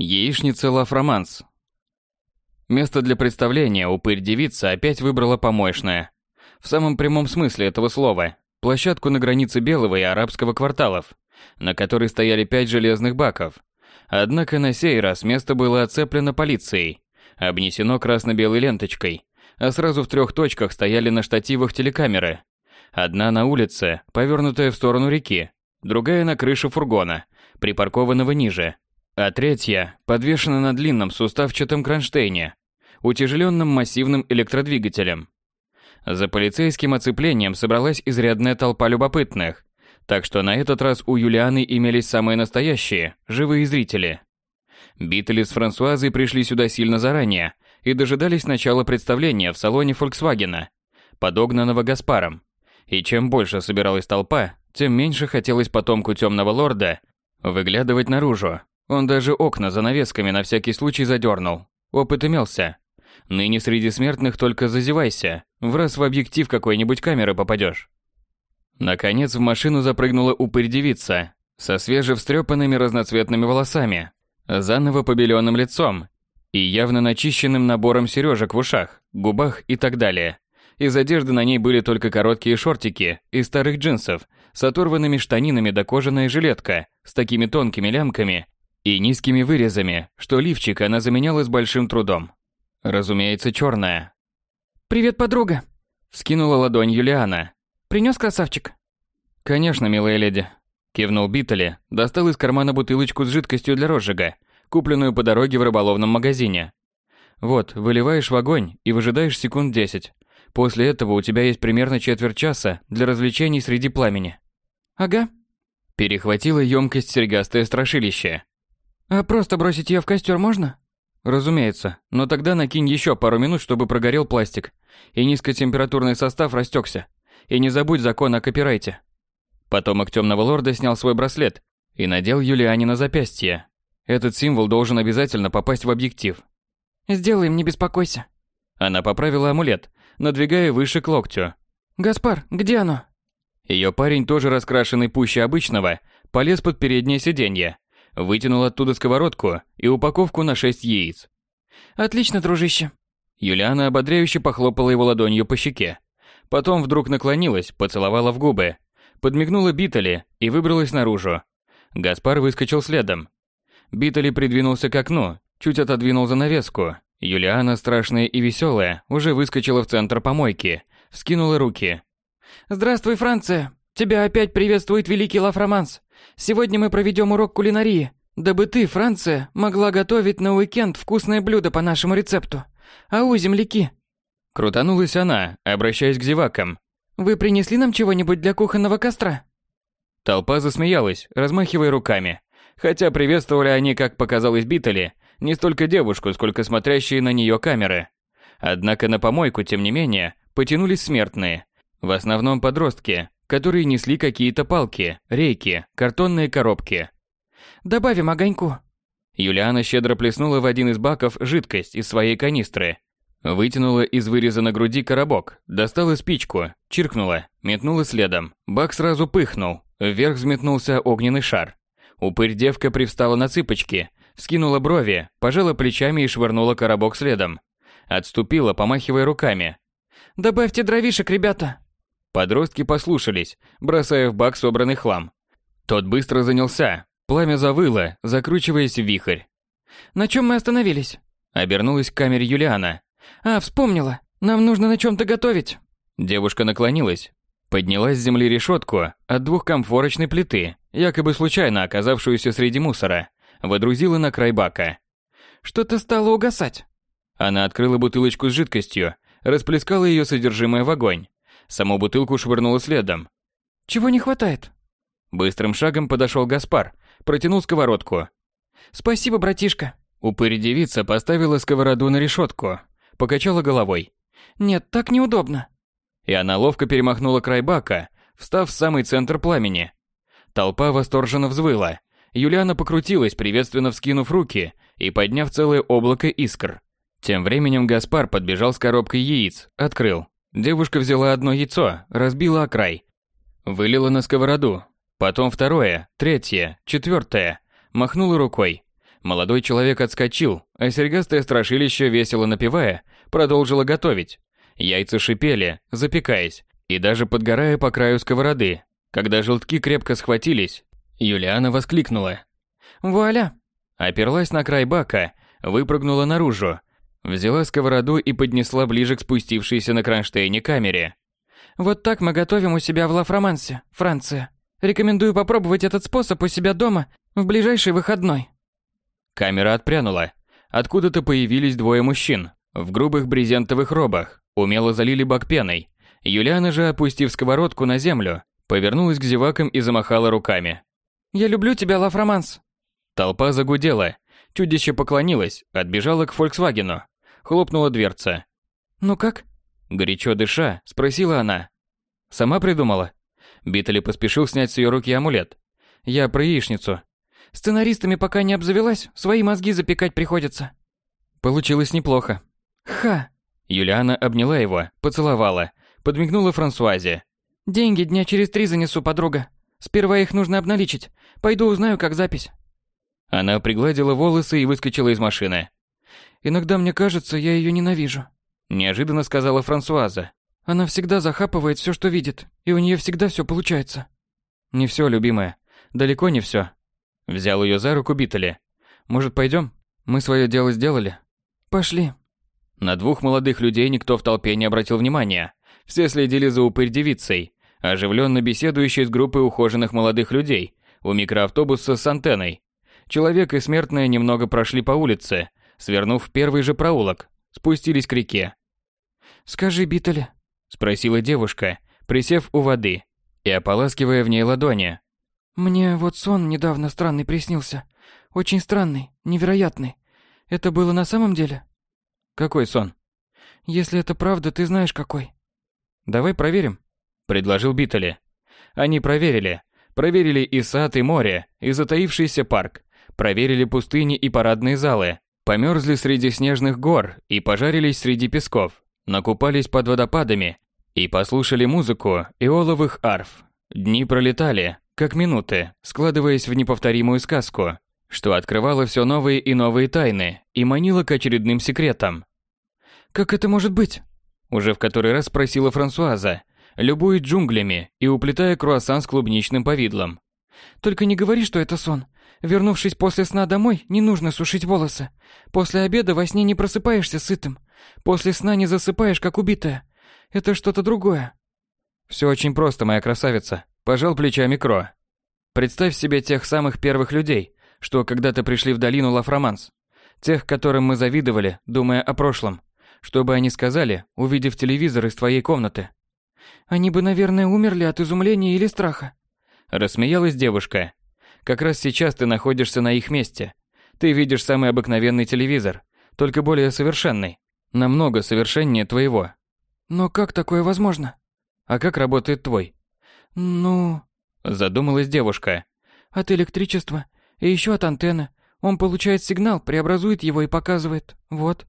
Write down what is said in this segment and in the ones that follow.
Яичница Ла Фроманс. Место для представления упырь-девица опять выбрала помоечное. В самом прямом смысле этого слова. Площадку на границе белого и арабского кварталов, на которой стояли пять железных баков. Однако на сей раз место было оцеплено полицией, обнесено красно-белой ленточкой, а сразу в трех точках стояли на штативах телекамеры. Одна на улице, повернутая в сторону реки, другая на крыше фургона, припаркованного ниже, а третья подвешена на длинном суставчатом кронштейне, утяжеленном массивным электродвигателем. За полицейским оцеплением собралась изрядная толпа любопытных, так что на этот раз у Юлианы имелись самые настоящие, живые зрители. Битли с Франсуазой пришли сюда сильно заранее и дожидались начала представления в салоне Фольксвагена, подогнанного Гаспаром. И чем больше собиралась толпа, тем меньше хотелось потомку темного лорда выглядывать наружу, он даже окна за навесками на всякий случай задернул. Опыт имелся. Ныне среди смертных только зазевайся, в раз в объектив какой-нибудь камеры попадешь. Наконец в машину запрыгнула упырь-девица со свежевстрепанными разноцветными волосами, заново побеленным лицом и явно начищенным набором сережек в ушах, губах и так далее. Из одежды на ней были только короткие шортики из старых джинсов с оторванными штанинами до кожаная жилетка с такими тонкими лямками и низкими вырезами, что лифчик она заменяла с большим трудом. Разумеется, черная. «Привет, подруга!» – вскинула ладонь Юлиана. «Принес красавчик?» «Конечно, милая леди», – кивнул Биттели, достал из кармана бутылочку с жидкостью для розжига, купленную по дороге в рыболовном магазине. «Вот, выливаешь в огонь и выжидаешь секунд десять. После этого у тебя есть примерно четверть часа для развлечений среди пламени». «Ага». Перехватила емкость серьгастое страшилище. А просто бросить ее в костер можно? Разумеется, но тогда накинь еще пару минут, чтобы прогорел пластик, и низкотемпературный состав растекся. И не забудь закон о копирайте. Потомок темного лорда снял свой браслет и надел Юлиане на запястье. Этот символ должен обязательно попасть в объектив. «Сделаем, не беспокойся». Она поправила амулет, надвигая выше к локтю. «Гаспар, где оно?» Ее парень, тоже раскрашенный пуще обычного, полез под переднее сиденье Вытянул оттуда сковородку и упаковку на шесть яиц. «Отлично, дружище». Юлиана ободряюще похлопала его ладонью по щеке. Потом вдруг наклонилась, поцеловала в губы, подмигнула Битали и выбралась наружу. Гаспар выскочил следом. Битали придвинулся к окну, чуть отодвинул занавеску. Юлиана, страшная и веселая, уже выскочила в центр помойки, вскинула руки. «Здравствуй, Франция! Тебя опять приветствует великий Лафроманс! Сегодня мы проведем урок кулинарии, дабы ты, Франция, могла готовить на уикенд вкусное блюдо по нашему рецепту. Ау, земляки!» Крутанулась она, обращаясь к зевакам. «Вы принесли нам чего-нибудь для кухонного костра?» Толпа засмеялась, размахивая руками. Хотя приветствовали они, как показалось Битали, не столько девушку, сколько смотрящие на нее камеры. Однако на помойку, тем не менее, потянулись смертные. В основном подростки, которые несли какие-то палки, рейки, картонные коробки. «Добавим огоньку». Юлиана щедро плеснула в один из баков жидкость из своей канистры. Вытянула из выреза на груди коробок, достала спичку, чиркнула, метнула следом. Бак сразу пыхнул, вверх взметнулся огненный шар. Упырь-девка привстала на цыпочки, вскинула брови, пожала плечами и швырнула коробок следом. Отступила, помахивая руками. «Добавьте дровишек, ребята!» Подростки послушались, бросая в бак собранный хлам. Тот быстро занялся. Пламя завыло, закручиваясь в вихрь. «На чем мы остановились?» Обернулась к камере Юлиана. «А, вспомнила. Нам нужно на чем-то готовить». Девушка наклонилась. Подняла с земли решетку от двухкомфорочной плиты, якобы случайно оказавшуюся среди мусора. Водрузила на край бака. «Что-то стало угасать». Она открыла бутылочку с жидкостью, расплескала ее содержимое в огонь. Саму бутылку швырнула следом. «Чего не хватает?» Быстрым шагом подошел Гаспар, протянул сковородку. «Спасибо, братишка». Упырь-девица поставила сковороду на решетку, покачала головой. «Нет, так неудобно». И она ловко перемахнула край бака, встав в самый центр пламени. Толпа восторженно взвыла. Юлиана покрутилась, приветственно вскинув руки и подняв целое облако искр. Тем временем Гаспар подбежал с коробкой яиц, открыл. Девушка взяла одно яйцо, разбила о край. Вылила на сковороду. Потом второе, третье, четвертое. Махнула рукой. Молодой человек отскочил, а серьгастое страшилище, весело напевая, продолжило готовить. Яйца шипели, запекаясь, и даже подгорая по краю сковороды. Когда желтки крепко схватились, Юлиана воскликнула. «Вуаля!» Оперлась на край бака, выпрыгнула наружу, взяла сковороду и поднесла ближе к спустившейся на кронштейне камере. «Вот так мы готовим у себя в Ла-Фромансе, Франция. Рекомендую попробовать этот способ у себя дома в ближайший выходной». Камера отпрянула. Откуда-то появились двое мужчин в грубых брезентовых робах, умело залили бак пеной. Юлиана же, опустив сковородку на землю, повернулась к зевакам и замахала руками. «Я люблю тебя, Лафроманс!» Толпа загудела. Чудище поклонилось, отбежала к «Фольксвагену». Хлопнула дверца. «Ну как?» Горячо дыша, спросила она. «Сама придумала?» Биттели поспешил снять с ее руки амулет. «Я про яичницу». «Сценаристами пока не обзавелась, свои мозги запекать приходится». Получилось неплохо. «Ха!» Юлиана обняла его, поцеловала, подмигнула Франсуазе. «Деньги дня через три занесу, подруга. Сперва их нужно обналичить. Пойду узнаю, как запись». Она пригладила волосы и выскочила из машины. «Иногда мне кажется, я ее ненавижу», – неожиданно сказала Франсуаза. «Она всегда захапывает все, что видит, и у нее всегда все получается». «Не все, любимая. Далеко не все. Взял ее за руку Биттели. «Может, пойдем? Мы свое дело сделали». «Пошли», на двух молодых людей никто в толпе не обратил внимания. Все следили за упырь-девицей, оживленно беседующей с группой ухоженных молодых людей у микроавтобуса с антенной. Человек и смертная немного прошли по улице, свернув в первый же проулок, спустились к реке. «Скажи, Биттеле?» – спросила девушка, присев у воды и ополаскивая в ней ладони. «Мне вот сон недавно странный приснился. Очень странный, невероятный. Это было на самом деле?» Какой сон? Если это правда, ты знаешь какой. Давай проверим, предложил Биттели. Они проверили. Проверили и сад, и море, и затаившийся парк. Проверили пустыни и парадные залы. Померзли среди снежных гор и пожарились среди песков. Накупались под водопадами и послушали музыку иоловых арф. Дни пролетали, как минуты, складываясь в неповторимую сказку, что открывало все новые и новые тайны и манило к очередным секретам. «Как это может быть?» Уже в который раз спросила Франсуаза, любуясь джунглями и уплетая круассан с клубничным повидлом. «Только не говори, что это сон. Вернувшись после сна домой, не нужно сушить волосы. После обеда во сне не просыпаешься сытым. После сна не засыпаешь, как убитая. Это что-то другое». «Все очень просто, моя красавица», – пожал плечами Кро. «Представь себе тех самых первых людей, что когда-то пришли в долину Лафроманс. Тех, которым мы завидовали, думая о прошлом. Что бы они сказали, увидев телевизор из твоей комнаты? Они бы, наверное, умерли от изумления или страха. Рассмеялась девушка. Как раз сейчас ты находишься на их месте. Ты видишь самый обыкновенный телевизор, только более совершенный. Намного совершеннее твоего. Но как такое возможно? А как работает твой? Ну... Задумалась девушка. От электричества и еще от антенны. Он получает сигнал, преобразует его и показывает. Вот.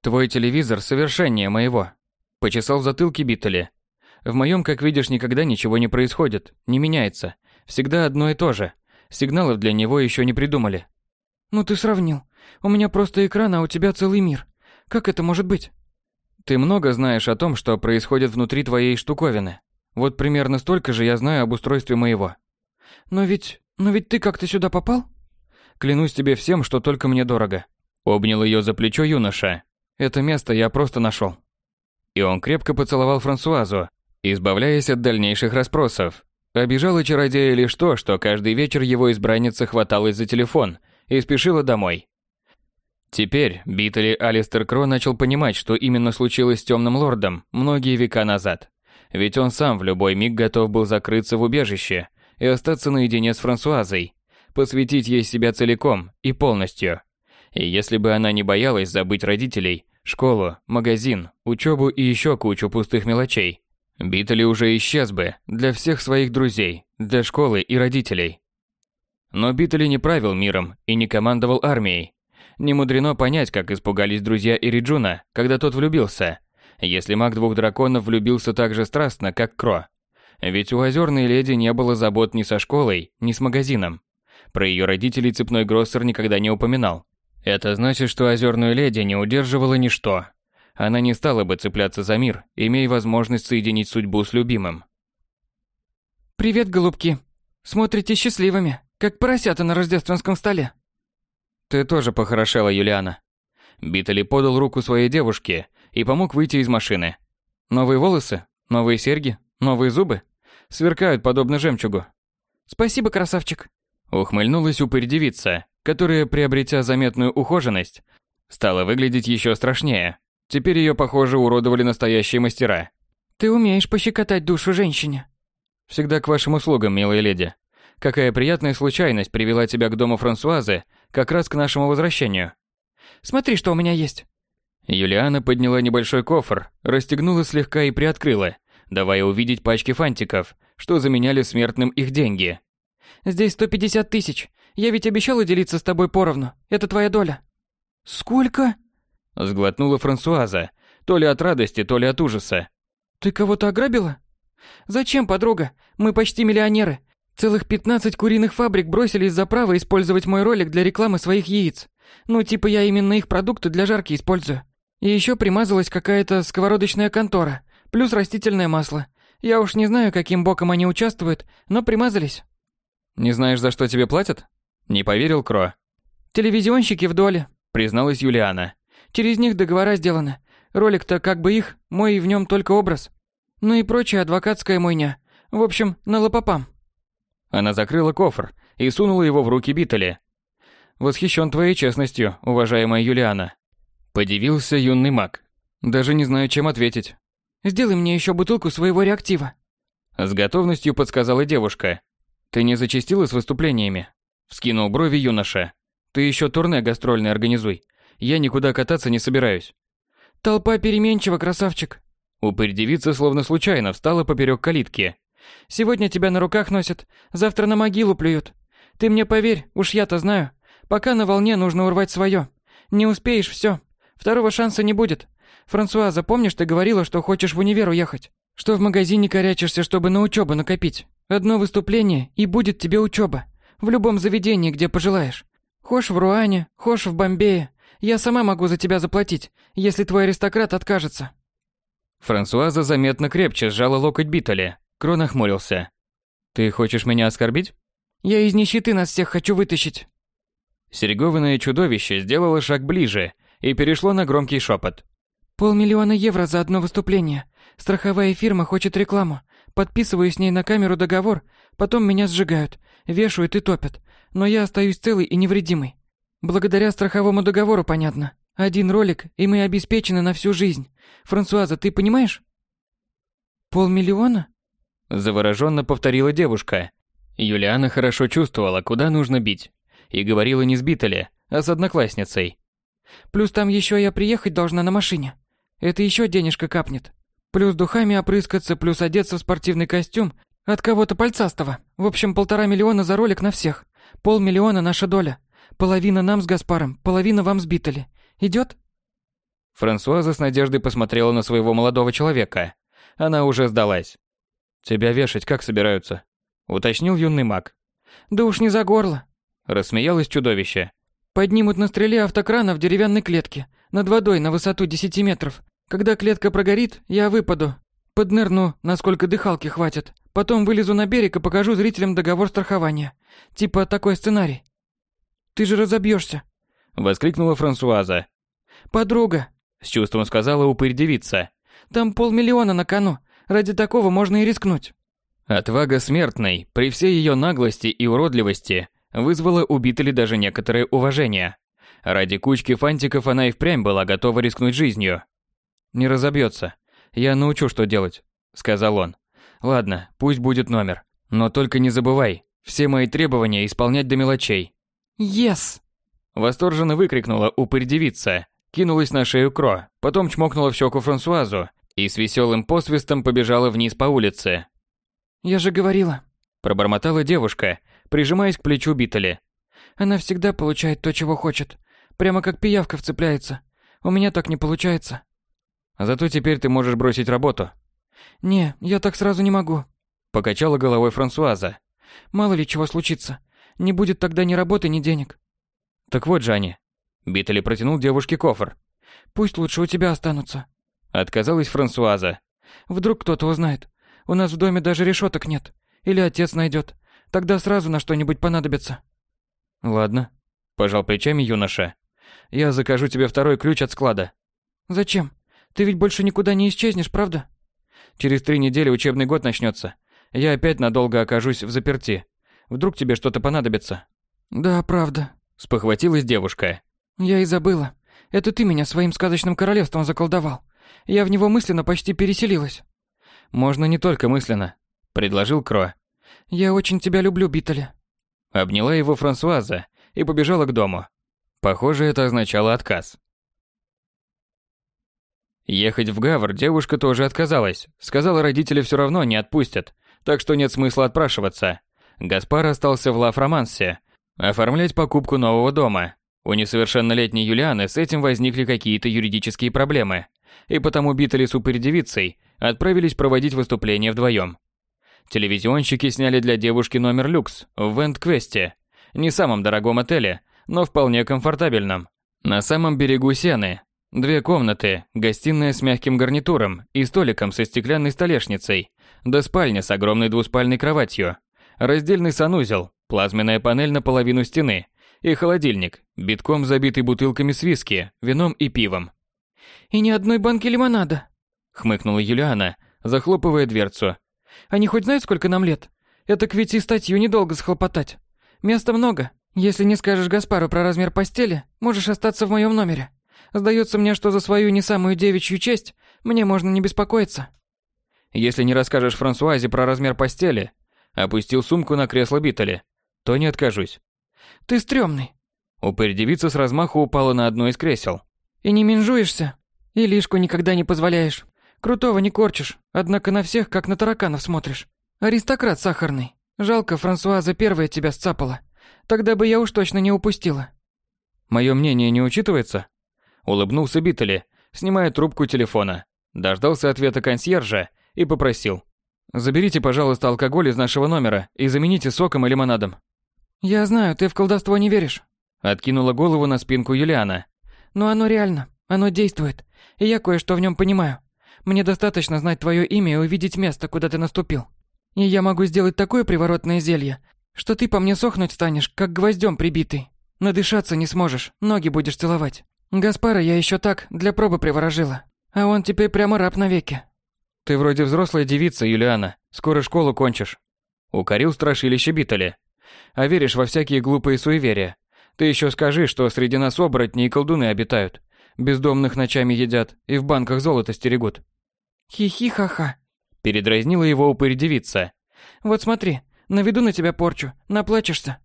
Твой телевизор совершеннее моего. Почесал в затылке Биттели. В моем, как видишь, никогда ничего не происходит, не меняется. Всегда одно и то же. Сигналов для него еще не придумали. Ну ты сравнил. У меня просто экран, а у тебя целый мир. Как это может быть? Ты много знаешь о том, что происходит внутри твоей штуковины. Вот примерно столько же я знаю об устройстве моего. Но ведь... Но ведь ты как-то сюда попал? Клянусь тебе всем, что только мне дорого. Обнял ее за плечо юноша, это место я просто нашел. И он крепко поцеловал Франсуазу, избавляясь от дальнейших расспросов. Обижало чародея лишь то, что каждый вечер его избранница хваталась за телефон и спешила домой. Теперь Биттели Алистер Кро начал понимать, что именно случилось с Темным Лордом многие века назад. Ведь он сам в любой миг готов был закрыться в убежище и остаться наедине с Франсуазой, посвятить ей себя целиком и полностью. И если бы она не боялась забыть родителей, Школу, магазин, учебу и еще кучу пустых мелочей. Биттели уже исчез бы для всех своих друзей, для школы и родителей. Но Биттели не правил миром и не командовал армией. Не мудрено понять, как испугались друзья Ириджуна, когда тот влюбился. Если маг двух драконов влюбился так же страстно, как Кро. Ведь у озерной леди не было забот ни со школой, ни с магазином. Про ее родителей цепной Гроссер никогда не упоминал. Это значит, что озерную леди не удерживало ничто. Она не стала бы цепляться за мир, имея возможность соединить судьбу с любимым. «Привет, голубки. Смотрите счастливыми, как поросята на рождественском столе». «Ты тоже похорошела, Юлиана». Битали подал руку своей девушке и помог выйти из машины. «Новые волосы? Новые серьги? Новые зубы? Сверкают подобно жемчугу». «Спасибо, красавчик». Ухмыльнулась упырь-девица, которая, приобретя заметную ухоженность, стала выглядеть еще страшнее. Теперь ее, похоже, уродовали настоящие мастера. «Ты умеешь пощекотать душу женщине». «Всегда к вашим услугам, милая леди. Какая приятная случайность привела тебя к дому Франсуазы как раз к нашему возвращению». «Смотри, что у меня есть». Юлиана подняла небольшой кофр, расстегнула слегка и приоткрыла, давая увидеть пачки фантиков, что заменяли смертным их деньги. «Здесь 150 тысяч. Я ведь обещала делиться с тобой поровну. Это твоя доля». «Сколько?» Сглотнула Франсуаза, то ли от радости, то ли от ужаса. «Ты кого-то ограбила?» «Зачем, подруга? Мы почти миллионеры. Целых 15 куриных фабрик бросились за право использовать мой ролик для рекламы своих яиц. Ну, типа я именно их продукты для жарки использую. И еще примазалась какая-то сковородочная контора, плюс растительное масло. Я уж не знаю, каким боком они участвуют, но примазались. Не знаешь, за что тебе платят? Не поверил Кро. Телевизионщики в доле, призналась Юлиана. Через них договора сделаны. Ролик-то как бы их, мой и в нем только образ. Ну и прочая адвокатская мойня. В общем, на лопопам. Она закрыла кофр и сунула его в руки Битали. Восхищен твоей честностью, уважаемая Юлиана. Подивился юный маг. Даже не знаю, чем ответить. Сделай мне еще бутылку своего реактива. С готовностью подсказала девушка. Ты не зачастила с выступлениями? Вскинул брови юноша. Ты еще турне гастрольное организуй. Я никуда кататься не собираюсь. Толпа переменчива, красавчик. Упырь-девица словно случайно встала поперек калитки. Сегодня тебя на руках носят, завтра на могилу плюют. Ты мне поверь, уж я-то знаю. Пока на волне нужно урвать свое. Не успеешь, все. Второго шанса не будет. Франсуаза, помнишь, ты говорила, что хочешь в универ уехать? Что в магазине корячишься, чтобы на учебу накопить? Одно выступление, и будет тебе учеба. В любом заведении, где пожелаешь. Хошь в Руане, хошь в Бомбее. Я сама могу за тебя заплатить, если твой аристократ откажется. Франсуаза заметно крепче сжала локоть Битали. Крон охмурился. Ты хочешь меня оскорбить? Я из нищеты нас всех хочу вытащить. Серегованное чудовище сделало шаг ближе и перешло на громкий шепот. Полмиллиона евро за одно выступление. Страховая фирма хочет рекламу. Подписываю с ней на камеру договор, потом меня сжигают, вешают и топят. Но я остаюсь целый и невредимый. Благодаря страховому договору, понятно. Один ролик, и мы обеспечены на всю жизнь. Франсуаза, ты понимаешь? Полмиллиона? Завороженно повторила девушка. Юлиана хорошо чувствовала, куда нужно бить. И говорила не с Битали, а с одноклассницей. Плюс там еще я приехать должна на машине. Это еще денежка капнет. Плюс духами опрыскаться, плюс одеться в спортивный костюм от кого-то пальцастого. В общем, полтора миллиона за ролик на всех. Полмиллиона наша доля. Половина нам с Гаспаром, половина вам с Битали. Идет? Франсуаза с надеждой посмотрела на своего молодого человека. Она уже сдалась. «Тебя вешать как собираются?» — уточнил юный маг. «Да уж не за горло», — рассмеялось чудовище. Поднимут на стреле автокрана в деревянной клетке, над водой на высоту 10 метров. Когда клетка прогорит, я выпаду. Поднырну, насколько дыхалки хватит. Потом вылезу на берег и покажу зрителям договор страхования. Типа такой сценарий. Ты же разобьешься. Воскликнула Франсуаза. Подруга. С чувством сказала упырь-девица. Там полмиллиона на кону. Ради такого можно и рискнуть. Отвага смертной, при всей ее наглости и уродливости, вызвало у Битали даже некоторое уважение. Ради кучки фантиков она и впрямь была готова рискнуть жизнью. «Не разобьется. Я научу, что делать», — сказал он. «Ладно, пусть будет номер. Но только не забывай, все мои требования исполнять до мелочей». «Yes!» Восторженно выкрикнула упырь-девица, кинулась на шею Кро, потом чмокнула в щеку Франсуазу и с веселым посвистом побежала вниз по улице. «Я же говорила», – пробормотала девушка, прижимаясь к плечу Битали. Она всегда получает то, чего хочет. Прямо как пиявка вцепляется. У меня так не получается. Зато теперь ты можешь бросить работу. Не, я так сразу не могу. Покачала головой Франсуаза. Мало ли чего случится. Не будет тогда ни работы, ни денег. Так вот же они. Биттели протянул девушке кофр. Пусть лучше у тебя останутся. Отказалась Франсуаза. Вдруг кто-то узнает. У нас в доме даже решеток нет. Или отец найдет. Тогда сразу на что-нибудь понадобится. Ладно. Пожал плечами юноша. Я закажу тебе второй ключ от склада. Зачем? Ты ведь больше никуда не исчезнешь, правда? Через три недели учебный год начнется. Я опять надолго окажусь в заперти. Вдруг тебе что-то понадобится. Да, правда. Спохватилась девушка. Я и забыла. Это ты меня своим сказочным королевством заколдовал. Я в него мысленно почти переселилась. Можно не только мысленно, предложил Кро. Я очень тебя люблю, Биттеле. Обняла его Франсуаза и побежала к дому. Похоже, это означало отказ. Ехать в Гавр девушка тоже отказалась. Сказала, родители все равно не отпустят, так что нет смысла отпрашиваться. Гаспар остался в Ла-Фромансе, оформлять покупку нового дома. У несовершеннолетней Юлианы с этим возникли какие-то юридические проблемы, и потому Биттели с упырь-девицей отправились проводить выступление вдвоем. Телевизионщики сняли для девушки номер люкс в Вент-Квесте, не самом дорогом отеле, но вполне комфортабельном. На самом берегу Сены. Две комнаты, гостиная с мягким гарнитуром и столиком со стеклянной столешницей, да спальня с огромной двуспальной кроватью, раздельный санузел, плазменная панель наполовину стены и холодильник, битком забитый бутылками с виски, вином и пивом. «И ни одной банки лимонада», — хмыкнула Юлиана, захлопывая дверцу. «Они хоть знают, сколько нам лет? Это к ведь и статью недолго схлопотать. Места много. Если не скажешь Гаспару про размер постели, можешь остаться в моем номере. Сдается мне, что за свою не самую девичью честь мне можно не беспокоиться. Если не расскажешь Франсуазе про размер постели, опустил сумку на кресло Биттеля, то не откажусь. Ты стрёмный. Упырь девица с размаху упала на одно из кресел. И не менжуешься, и лишку никогда не позволяешь. Крутого не корчишь, однако на всех, как на тараканов смотришь. Аристократ сахарный. Жалко, Франсуаза первая тебя сцапала. Тогда бы я уж точно не упустила. Мое мнение не учитывается? Улыбнулся Биттели, снимая трубку телефона. Дождался ответа консьержа и попросил. «Заберите, пожалуйста, алкоголь из нашего номера и замените соком и лимонадом». «Я знаю, ты в колдовство не веришь», — откинула голову на спинку Юлиана. «Но оно реально, оно действует, и я кое-что в нем понимаю. Мне достаточно знать твое имя и увидеть место, куда ты наступил. И я могу сделать такое приворотное зелье, что ты по мне сохнуть станешь, как гвоздем прибитый. Надышаться не сможешь, ноги будешь целовать. Гаспара я еще так, для пробы приворожила. А он теперь прямо раб навеки. Ты вроде взрослая девица, Юлиана. Скоро школу кончишь. Укорил страшилище Битали. А веришь во всякие глупые суеверия. Ты еще скажи, что среди нас оборотни и колдуны обитают. Бездомных ночами едят и в банках золото стерегут. Хи-хи-ха-ха. Передразнила его упырь девица. Вот смотри, наведу на тебя порчу, наплачешься.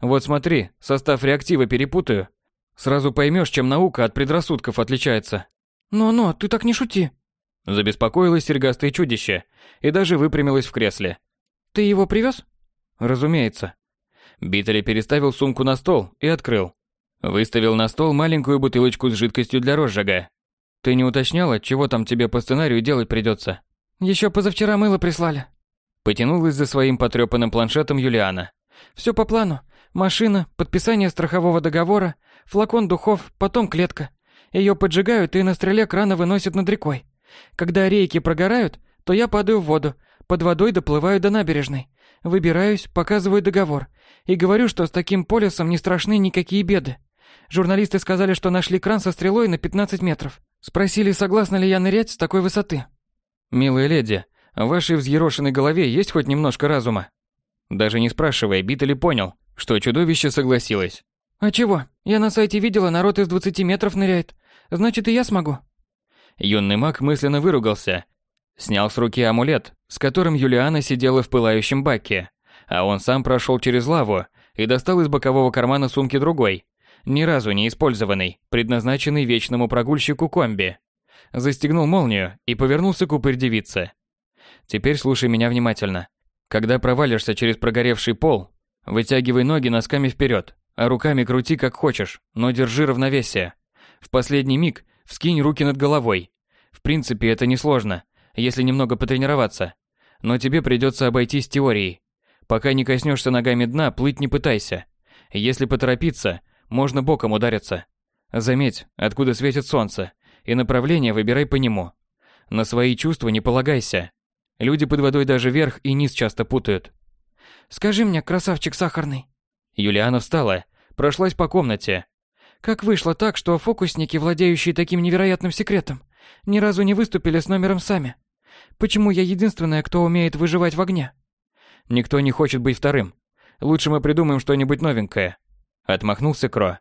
Вот смотри, состав реактива перепутаю, Сразу поймешь, чем наука от предрассудков отличается. Но-но, ты так не шути. Забеспокоилось серьгастое чудище и даже выпрямилось в кресле. Ты его привез? Разумеется. Биттели переставил сумку на стол и открыл. Выставил на стол маленькую бутылочку с жидкостью для розжига. Ты не уточняла, чего там тебе по сценарию делать придется? Еще позавчера мыло прислали. Потянулась за своим потрепанным планшетом Юлиана. Все по плану. Машина, подписание страхового договора, флакон духов, потом клетка. Ее поджигают и на стреле крана выносят над рекой. Когда рейки прогорают, то я падаю в воду, под водой доплываю до набережной. Выбираюсь, показываю договор и говорю, что с таким полюсом не страшны никакие беды. Журналисты сказали, что нашли кран со стрелой на 15 метров. Спросили, согласна ли я нырять с такой высоты. «Милая леди, в вашей взъерошенной голове есть хоть немножко разума?» Даже не спрашивая, Битали понял, что чудовище согласилось. «А чего? Я на сайте видела, народ из 20 метров ныряет. Значит, и я смогу». Юный маг мысленно выругался. Снял с руки амулет, с которым Юлиана сидела в пылающем баке, а он сам прошел через лаву и достал из бокового кармана сумки другой, ни разу не использованный, предназначенный вечному прогульщику комби. Застегнул молнию и повернулся к упырь-девице. «Теперь слушай меня внимательно. Когда провалишься через прогоревший пол, вытягивай ноги носками вперед, а руками крути как хочешь, но держи равновесие. В последний миг вскинь руки над головой. В принципе, это несложно, если немного потренироваться. Но тебе придется обойтись теорией. Пока не коснешься ногами дна, плыть не пытайся. Если поторопиться, можно боком удариться. Заметь, откуда светит солнце, и направление выбирай по нему. На свои чувства не полагайся. Люди под водой даже верх и низ часто путают. Скажи мне, красавчик сахарный. Юлиана встала, прошлась по комнате. Как вышло так, что фокусники, владеющие таким невероятным секретом, ни разу не выступили с номером сами? Почему я единственная, кто умеет выживать в огне? Никто не хочет быть вторым. Лучше мы придумаем что-нибудь новенькое. Отмахнулся Кро.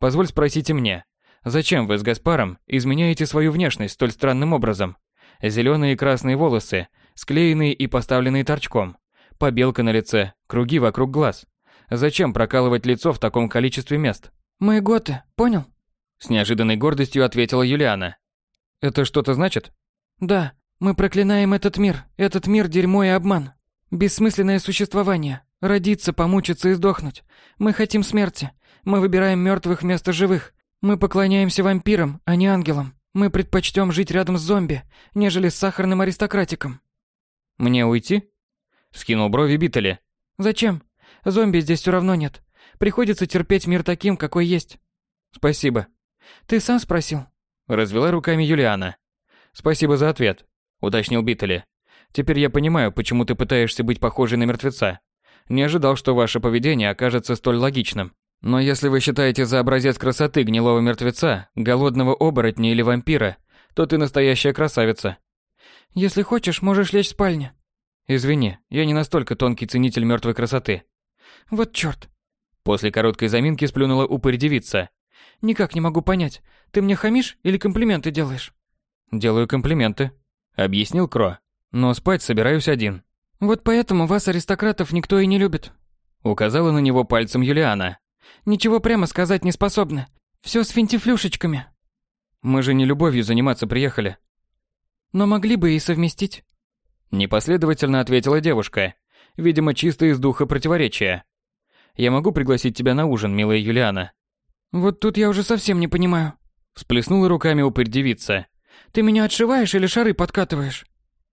Позволь спросить и мне. Зачем вы с Гаспаром изменяете свою внешность столь странным образом? Зеленые и красные волосы, склеенные и поставленные торчком, побелка на лице, круги вокруг глаз. Зачем прокалывать лицо в таком количестве мест? Мы готы, понял? С неожиданной гордостью ответила Юлиана. Это что-то значит? Да, мы проклинаем этот мир. Этот мир дерьмо и обман. Бессмысленное существование. Родиться, помучиться и сдохнуть. Мы хотим смерти. Мы выбираем мертвых вместо живых. Мы поклоняемся вампирам, а не ангелам. Мы предпочтем жить рядом с зомби, нежели с сахарным аристократиком. Мне уйти? Скинул брови Биттели. Зачем? Зомби здесь все равно нет. Приходится терпеть мир таким, какой есть. Спасибо. Ты сам спросил. Развела руками Юлиана. Спасибо за ответ, уточнил Биттели. Теперь я понимаю, почему ты пытаешься быть похожей на мертвеца. Не ожидал, что ваше поведение окажется столь логичным. Но если вы считаете за образец красоты гнилого мертвеца, голодного оборотня или вампира, то ты настоящая красавица. Если хочешь, можешь лечь в спальне. Извини, я не настолько тонкий ценитель мертвой красоты. Вот чёрт. После короткой заминки сплюнула упырь девица. Никак не могу понять, ты мне хамишь или комплименты делаешь? Делаю комплименты, объяснил Кро. Но спать собираюсь один. Вот поэтому вас, аристократов, никто и не любит. Указала на него пальцем Юлиана. Ничего прямо сказать не способны. Все с финтифлюшечками. Мы же не любовью заниматься приехали. Но могли бы и совместить. Непоследовательно ответила девушка. Видимо, чисто из духа противоречия. Я могу пригласить тебя на ужин, милая Юлиана. Вот тут я уже совсем не понимаю. Всплеснула руками упырь девица. Ты меня отшиваешь или шары подкатываешь?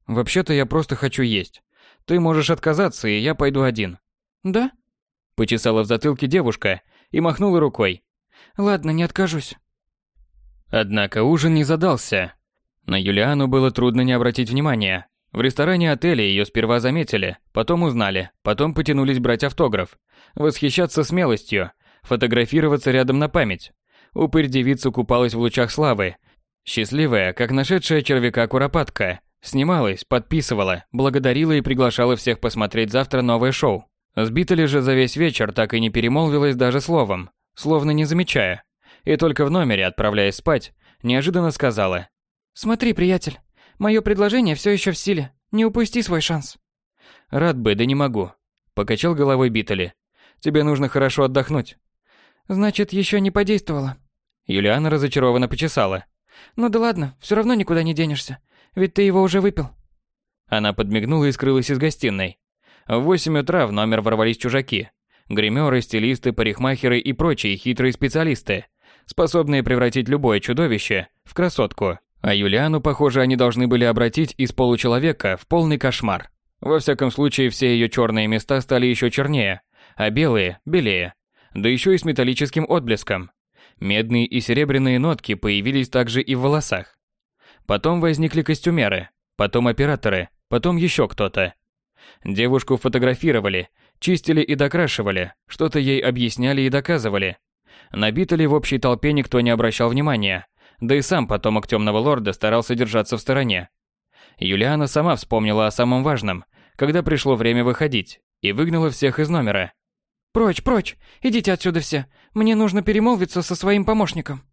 Вообще-то я просто хочу есть. Ты можешь отказаться, и я пойду один. Да? Почесала в затылке девушка и махнула рукой. Ладно, не откажусь. Однако ужин не задался. На Юлиану было трудно не обратить внимания. В ресторане отеля ее сперва заметили, потом узнали, потом потянулись брать автограф, восхищаться смелостью, фотографироваться рядом на память. Упырь девица купалась в лучах славы, счастливая, как нашедшая червяка куропатка, снималась, подписывала, благодарила и приглашала всех посмотреть завтра новое шоу. Сбита ли же за весь вечер так и не перемолвилась даже словом, словно не замечая. И только в номере, отправляясь спать, неожиданно сказала. «Смотри, приятель, мое предложение все еще в силе. Не упусти свой шанс». «Рад бы, да не могу», – покачал головой Битали. «Тебе нужно хорошо отдохнуть». «Значит, еще не подействовало». Юлиана разочарованно почесала. «Ну да ладно, все равно никуда не денешься. Ведь ты его уже выпил». Она подмигнула и скрылась из гостиной. В 8 утра в номер ворвались чужаки. Гримеры, стилисты, парикмахеры и прочие хитрые специалисты, способные превратить любое чудовище в красотку. А Юлиану, похоже, они должны были обратить из получеловека в полный кошмар. Во всяком случае, все ее черные места стали еще чернее, а белые – белее. Да еще и с металлическим отблеском. Медные и серебряные нотки появились также и в волосах. Потом возникли костюмеры, потом операторы, потом еще кто-то. Девушку фотографировали, чистили и докрашивали, что-то ей объясняли и доказывали. Набито ли в общей толпе никто не обращал внимания, да и сам потомок Темного Лорда старался держаться в стороне. Юлиана сама вспомнила о самом важном, когда пришло время выходить, и выгнала всех из номера. «Прочь, прочь! Идите отсюда все! Мне нужно перемолвиться со своим помощником!»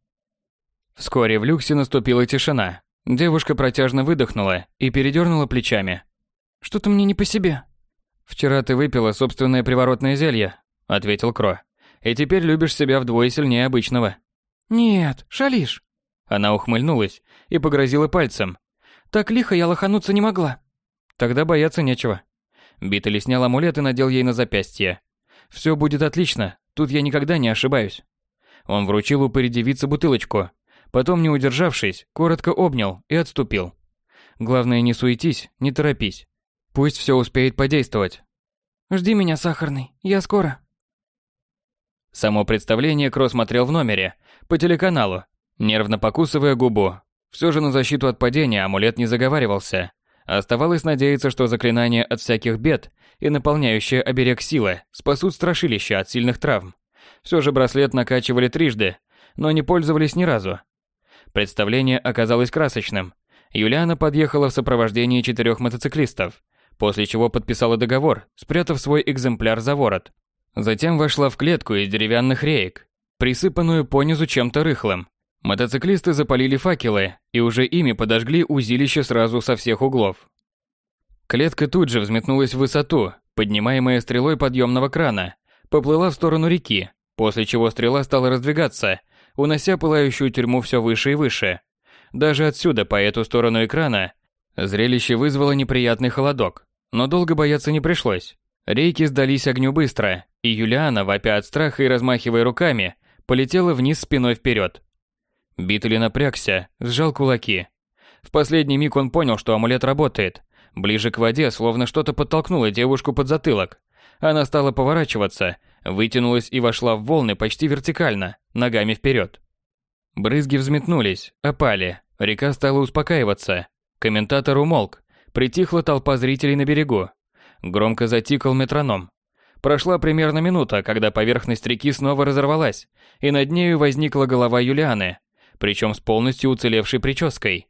Вскоре в люксе наступила тишина. Девушка протяжно выдохнула и передернула плечами. Что-то мне не по себе. Вчера ты выпила собственное приворотное зелье, ответил Кро. И теперь любишь себя вдвое сильнее обычного. Нет, шалишь. Она ухмыльнулась и погрозила пальцем. Так лихо я лохануться не могла. Тогда бояться нечего. Битали снял амулет и надел ей на запястье. Все будет отлично, тут я никогда не ошибаюсь. Он вручил упыре девице бутылочку, потом, не удержавшись, коротко обнял и отступил. Главное, не суетись, не торопись. Пусть все успеет подействовать. Жди меня, сахарный. Я скоро. Само представление Кро смотрел в номере, по телеканалу, нервно покусывая губу. Все же на защиту от падения амулет не заговаривался. Оставалось надеяться, что заклинания от всяких бед и наполняющие оберег силы спасут страшилище от сильных травм. Все же браслет накачивали трижды, но не пользовались ни разу. Представление оказалось красочным. Юлиана подъехала в сопровождении четырех мотоциклистов, после чего подписала договор, спрятав свой экземпляр за ворот. Затем вошла в клетку из деревянных реек, присыпанную понизу чем-то рыхлым. Мотоциклисты запалили факелы и уже ими подожгли узилище сразу со всех углов. Клетка тут же взметнулась в высоту, поднимаемая стрелой подъемного крана, поплыла в сторону реки, после чего стрела стала раздвигаться, унося пылающую тюрьму все выше и выше. Даже отсюда, по эту сторону экрана, зрелище вызвало неприятный холодок, но долго бояться не пришлось. Рейки сдались огню быстро, и Юлиана, вопя от страха и размахивая руками, полетела вниз спиной вперед. Битли напрягся, сжал кулаки. В последний миг он понял, что амулет работает. Ближе к воде, словно что-то подтолкнуло девушку под затылок. Она стала поворачиваться, вытянулась и вошла в волны почти вертикально, ногами вперед. Брызги взметнулись, опали, река стала успокаиваться. Комментатор умолк, притихла толпа зрителей на берегу. Громко затикал метроном. Прошла примерно минута, когда поверхность реки снова разорвалась, и над нею возникла голова Юлианы, причем с полностью уцелевшей прической.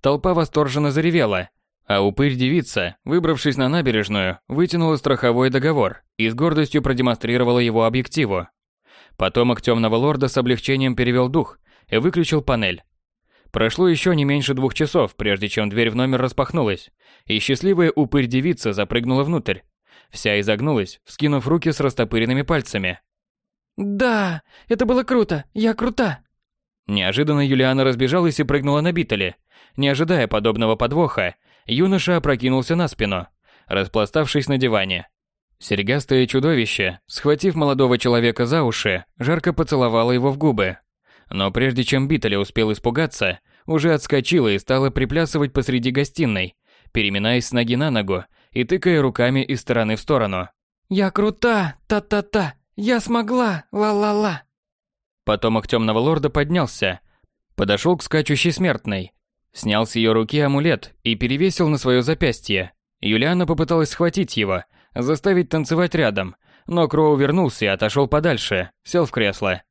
Толпа восторженно заревела, а упырь-девица, выбравшись на набережную, вытянула страховой договор и с гордостью продемонстрировала его объективу. Потомок темного лорда с облегчением перевел дух и выключил панель. Прошло еще не меньше двух часов, прежде чем дверь в номер распахнулась, и счастливая упырь-девица запрыгнула внутрь. Вся изогнулась, вскинув руки с растопыренными пальцами. «Да, это было круто, я крута!» Неожиданно Юлиана разбежалась и прыгнула на Битали. Не ожидая подобного подвоха, юноша опрокинулся на спину, распластавшись на диване. Серьгастое чудовище, схватив молодого человека за уши, жарко поцеловало его в губы. Но прежде чем Битали успел испугаться, уже отскочила и стала приплясывать посреди гостиной, переминаясь с ноги на ногу и тыкая руками из стороны в сторону. «Я крута! Та-та-та! Я смогла! Ла-ла-ла!» Потомок темного лорда поднялся, подошел к скачущей смертной, снял с ее руки амулет и перевесил на свое запястье. Юлиана попыталась схватить его, заставить танцевать рядом, но Кроу вернулся и отошел подальше, сел в кресло.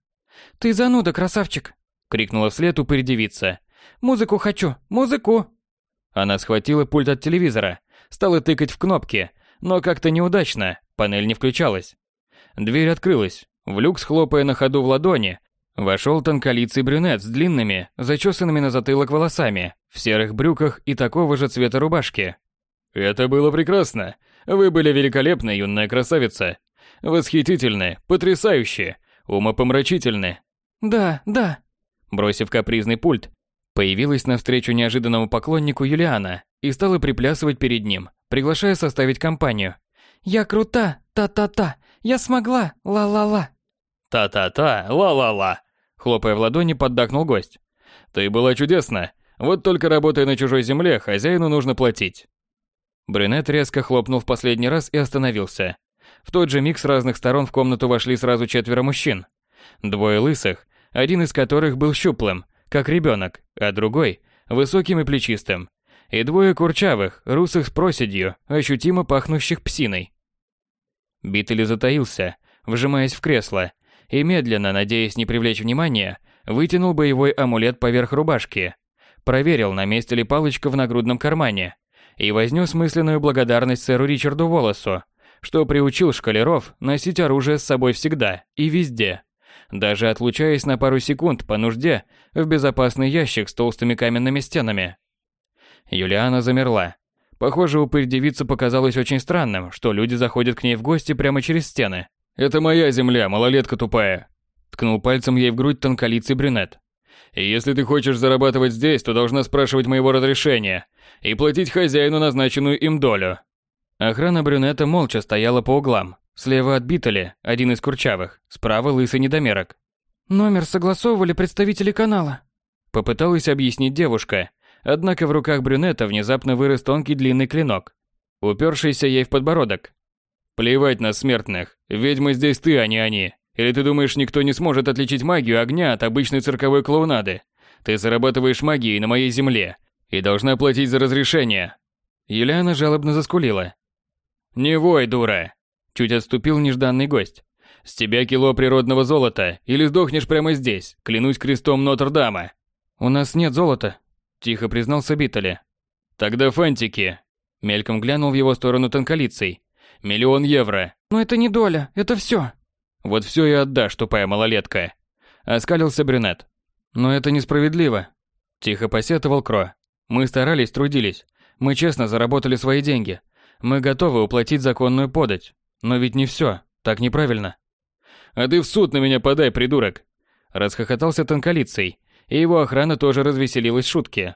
«Ты зануда, красавчик!» — крикнула вслед упырь девица. «Музыку хочу! Музыку!» Она схватила пульт от телевизора, стала тыкать в кнопки, но как-то неудачно, панель не включалась. Дверь открылась. В люкс, хлопая на ходу в ладони, вошел тонколицый брюнет с длинными, зачесанными на затылок волосами, в серых брюках и такого же цвета рубашки. «Это было прекрасно. Вы были великолепны, юная красавица. Восхитительны, потрясающие, умопомрачительны». «Да, да». Бросив капризный пульт, появилась навстречу неожиданному поклоннику Юлиана и стала приплясывать перед ним, приглашая составить компанию. «Я крута! Та-та-та! Я смогла! Ла-ла-ла!» «Та-та-та! Ла-ла-ла!» Хлопая в ладони, поддакнул гость. «Ты была чудесна! Вот только работая на чужой земле, хозяину нужно платить!» Брюнет резко хлопнул в последний раз и остановился. В тот же миг с разных сторон в комнату вошли сразу четверо мужчин. Двое лысых, один из которых был щуплым, как ребенок, а другой – высоким и плечистым. И двое курчавых, русых с проседью, ощутимо пахнущих псиной. Битли затаился, вжимаясь в кресло, и медленно, надеясь не привлечь внимания, вытянул боевой амулет поверх рубашки, проверил, на месте ли палочка в нагрудном кармане, и вознес мысленную благодарность сэру Ричарду Волосу, что приучил шкалеров носить оружие с собой всегда и везде, даже отлучаясь на пару секунд по нужде в безопасный ящик с толстыми каменными стенами. Юлиана замерла. Похоже, упырь девица показалось очень странным, что люди заходят к ней в гости прямо через стены. «Это моя земля, малолетка тупая!» Ткнул пальцем ей в грудь тонколицый брюнет. «И если ты хочешь зарабатывать здесь, то должна спрашивать моего разрешения и платить хозяину назначенную им долю». Охрана брюнета молча стояла по углам. Слева от Битали, один из курчавых, справа лысый недомерок. «Номер согласовывали представители канала», — попыталась объяснить девушка, однако в руках брюнета внезапно вырос тонкий длинный клинок, упершийся ей в подбородок. Плевать на смертных. Ведьмы здесь ты, а не они. Или ты думаешь, никто не сможет отличить магию огня от обычной цирковой клоунады? Ты зарабатываешь магией на моей земле и должна платить за разрешение. Юлиана жалобно заскулила. Не вой, дура. Чуть отступил нежданный гость. С тебя кило природного золота, или сдохнешь прямо здесь, клянусь крестом Нотр-Дама. У нас нет золота, тихо признался Биттеле. Тогда фантики. Мельком глянул в его сторону тонколицей. Миллион евро. Но это не доля, это все. Вот все и отдашь, тупая малолетка. Оскалился брюнет. Но это несправедливо. Тихо посетовал Кро. Мы старались, трудились. Мы честно заработали свои деньги. Мы готовы уплатить законную подать. Но ведь не все. Так неправильно. А ты в суд на меня подай, придурок. Расхохотался тонколицей, и его охрана тоже развеселилась шутки.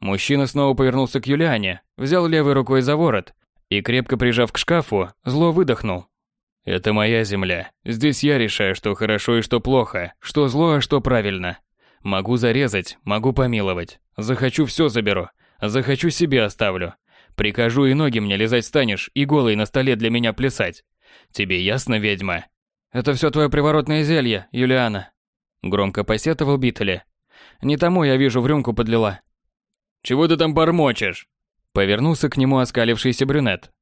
Мужчина снова повернулся к Юлиане, взял левой рукой за ворот и, крепко прижав к шкафу, зло выдохнул. «Это моя земля. Здесь я решаю, что хорошо и что плохо, что зло, а что правильно. Могу зарезать, могу помиловать. Захочу все заберу, захочу себе оставлю. Прикажу и ноги мне лизать станешь, и голый на столе для меня плясать. Тебе ясно, ведьма?» «Это все твое приворотное зелье, Юлиана», — громко посетовал Биттеле. «Не тому я вижу в рюмку подлила». «Чего ты там бормочешь?» Повернулся к нему оскалившийся брюнет.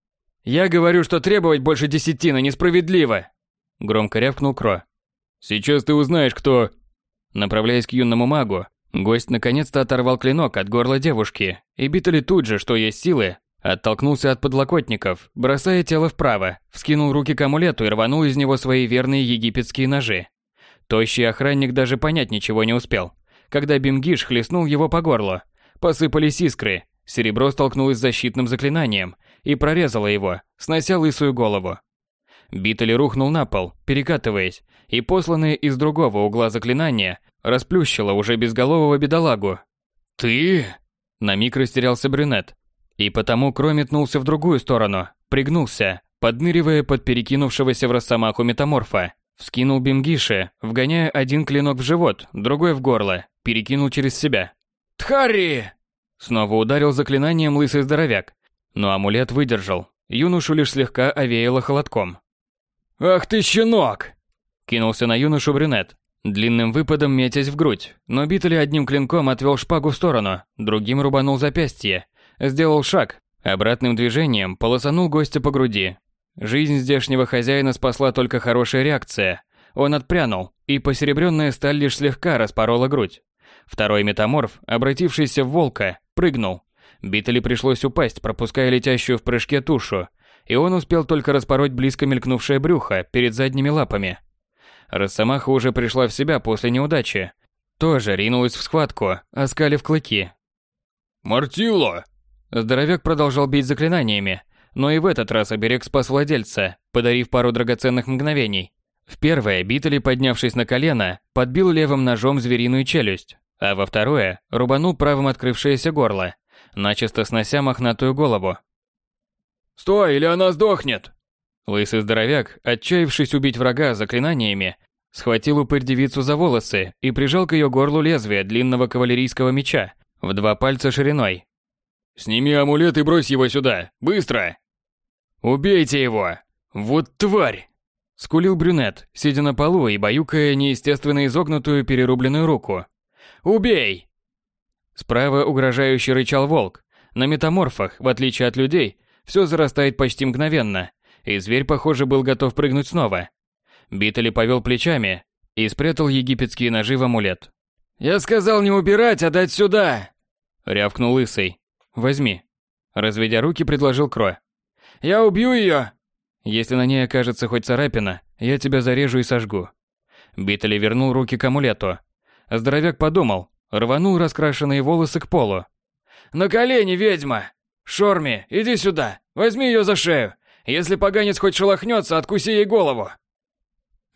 «Я говорю, что требовать больше десятины несправедливо!» Громко рявкнул Кро. «Сейчас ты узнаешь, кто...» Направляясь к юному магу, гость наконец-то оторвал клинок от горла девушки, и Биттеле тут же, что есть силы, оттолкнулся от подлокотников, бросая тело вправо, вскинул руки к амулету и рванул из него свои верные египетские ножи. Тощий охранник даже понять ничего не успел, когда Бимгиш хлестнул его по горлу. Посыпались искры, Серебро столкнулось с защитным заклинанием и прорезало его, снося лысую голову. Битали рухнул на пол, перекатываясь, и посланное из другого угла заклинание расплющило уже безголового бедолагу. «Ты?» На миг растерялся брюнет. И потому Кро метнулся в другую сторону, пригнулся, подныривая под перекинувшегося в росомаху метаморфа. Вскинул бимгиши, вгоняя один клинок в живот, другой в горло, перекинул через себя. «Тхари!» Снова ударил заклинанием лысый здоровяк, но амулет выдержал. Юношу лишь слегка овеяло холодком. «Ах ты, щенок!» Кинулся на юношу брюнет, длинным выпадом метясь в грудь, но Битли одним клинком отвел шпагу в сторону, другим рубанул запястье, сделал шаг, обратным движением полосанул гостя по груди. Жизнь здешнего хозяина спасла только хорошая реакция. Он отпрянул, и посеребренная сталь лишь слегка распорола грудь. Второй метаморф, обратившийся в волка, прыгнул. Битали пришлось упасть, пропуская летящую в прыжке тушу, и он успел только распороть близко мелькнувшее брюхо перед задними лапами. Росомаха уже пришла в себя после неудачи. Тоже ринулась в схватку, оскалив клыки. «Мартило!» Здоровяк продолжал бить заклинаниями, но и в этот раз оберег спас владельца, подарив пару драгоценных мгновений. В первое Битали, поднявшись на колено, подбил левым ножом звериную челюсть, а во второе рубанул правым открывшееся горло, начисто снося мохнатую голову. «Стой, или она сдохнет!» Лысый здоровяк, отчаявшись убить врага заклинаниями, схватил упырь-девицу за волосы и прижал к ее горлу лезвие длинного кавалерийского меча в два пальца шириной. «Сними амулет и брось его сюда! Быстро!» «Убейте его! Вот тварь!» Скулил брюнет, сидя на полу и баюкая неестественно изогнутую перерубленную руку. Убей!» Справа угрожающе рычал волк. На метаморфах, в отличие от людей, все зарастает почти мгновенно, и зверь, похоже, был готов прыгнуть снова. Битали повел плечами и спрятал египетские ножи в амулет. «Я сказал не убирать, а дать сюда!» Рявкнул лысый. «Возьми». Разведя руки, предложил Кро. «Я убью ее!» «Если на ней окажется хоть царапина, я тебя зарежу и сожгу». Битали вернул руки к амулету, Здоровяк подумал, рванул раскрашенные волосы к полу. «На колени, ведьма! Шорми, иди сюда, возьми ее за шею. Если поганец хоть шелохнется, откуси ей голову!»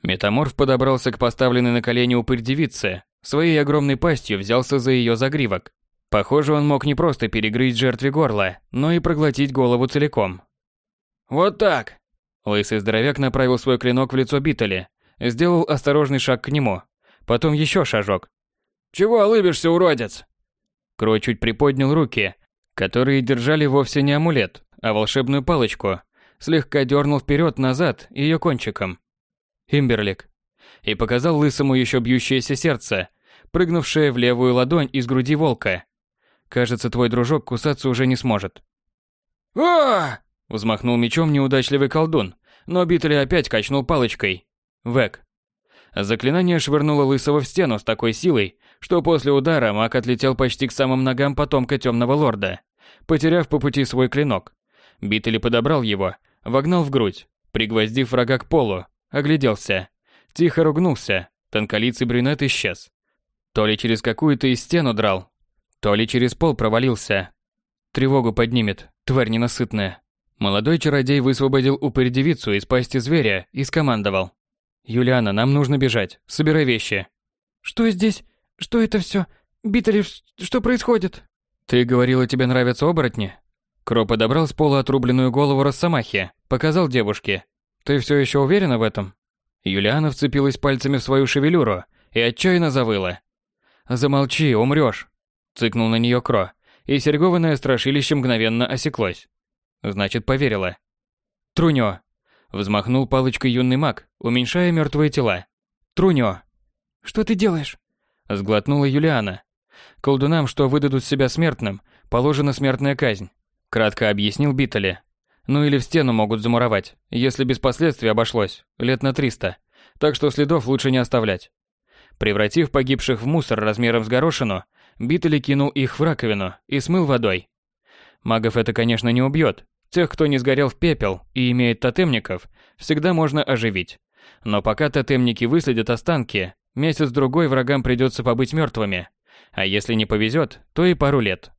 Метаморф подобрался к поставленной на колени упырь девице, своей огромной пастью взялся за ее загривок. Похоже, он мог не просто перегрызть жертве горло, но и проглотить голову целиком. «Вот так!» Лысый здоровяк направил свой клинок в лицо Биттеля, сделал осторожный шаг к нему, Потом еще шажок. «Чего улыбишься, уродец?» Крой чуть приподнял руки, которые держали вовсе не амулет, а волшебную палочку. слегка дернул вперед-назад ее кончиком. Имберлик. И показал лысому еще бьющееся сердце, прыгнувшее в левую ладонь из груди волка. Кажется, твой дружок кусаться уже не сможет. а Взмахнул мечом неудачливый колдун, но Битли опять качнул палочкой. Век. Заклинание швырнуло Лысого в стену с такой силой, что после удара маг отлетел почти к самым ногам потомка Темного Лорда, потеряв по пути свой клинок. Битли подобрал его, вогнал в грудь, пригвоздив врага к полу, огляделся. Тихо ругнулся, тонколицый брюнет исчез. То ли через какую-то из стену драл, то ли через пол провалился. Тревогу поднимет, тварь ненасытная. Молодой чародей высвободил упырь-девицу из пасти зверя и скомандовал. «Юлиана, нам нужно бежать. Собирай вещи». «Что здесь? Что это все? Биттель, что происходит?» «Ты говорила, тебе нравятся оборотни?» Кро подобрал с пола отрубленную голову Росомахи, показал девушке. «Ты все еще уверена в этом?» Юлиана вцепилась пальцами в свою шевелюру и отчаянно завыла. «Замолчи, умрешь!» Цыкнул на нее Кро, и серьгованное страшилище мгновенно осеклось. Значит, поверила. «Трунё!» Взмахнул палочкой юный маг, уменьшая мертвые тела. «Трунё!» «Что ты делаешь?» Сглотнула Юлиана. «Колдунам, что выдадут себя смертным, положена смертная казнь», кратко объяснил Биттеле. «Ну или в стену могут замуровать, если без последствий обошлось, лет на триста. Так что следов лучше не оставлять». Превратив погибших в мусор размером с горошину, Биттеле кинул их в раковину и смыл водой. Магов это, конечно, не убьет. Тех, кто не сгорел в пепел и имеет тотемников, всегда можно оживить. Но пока тотемники выследят останки, месяц-другой врагам придется побыть мертвыми. А если не повезет, то и пару лет.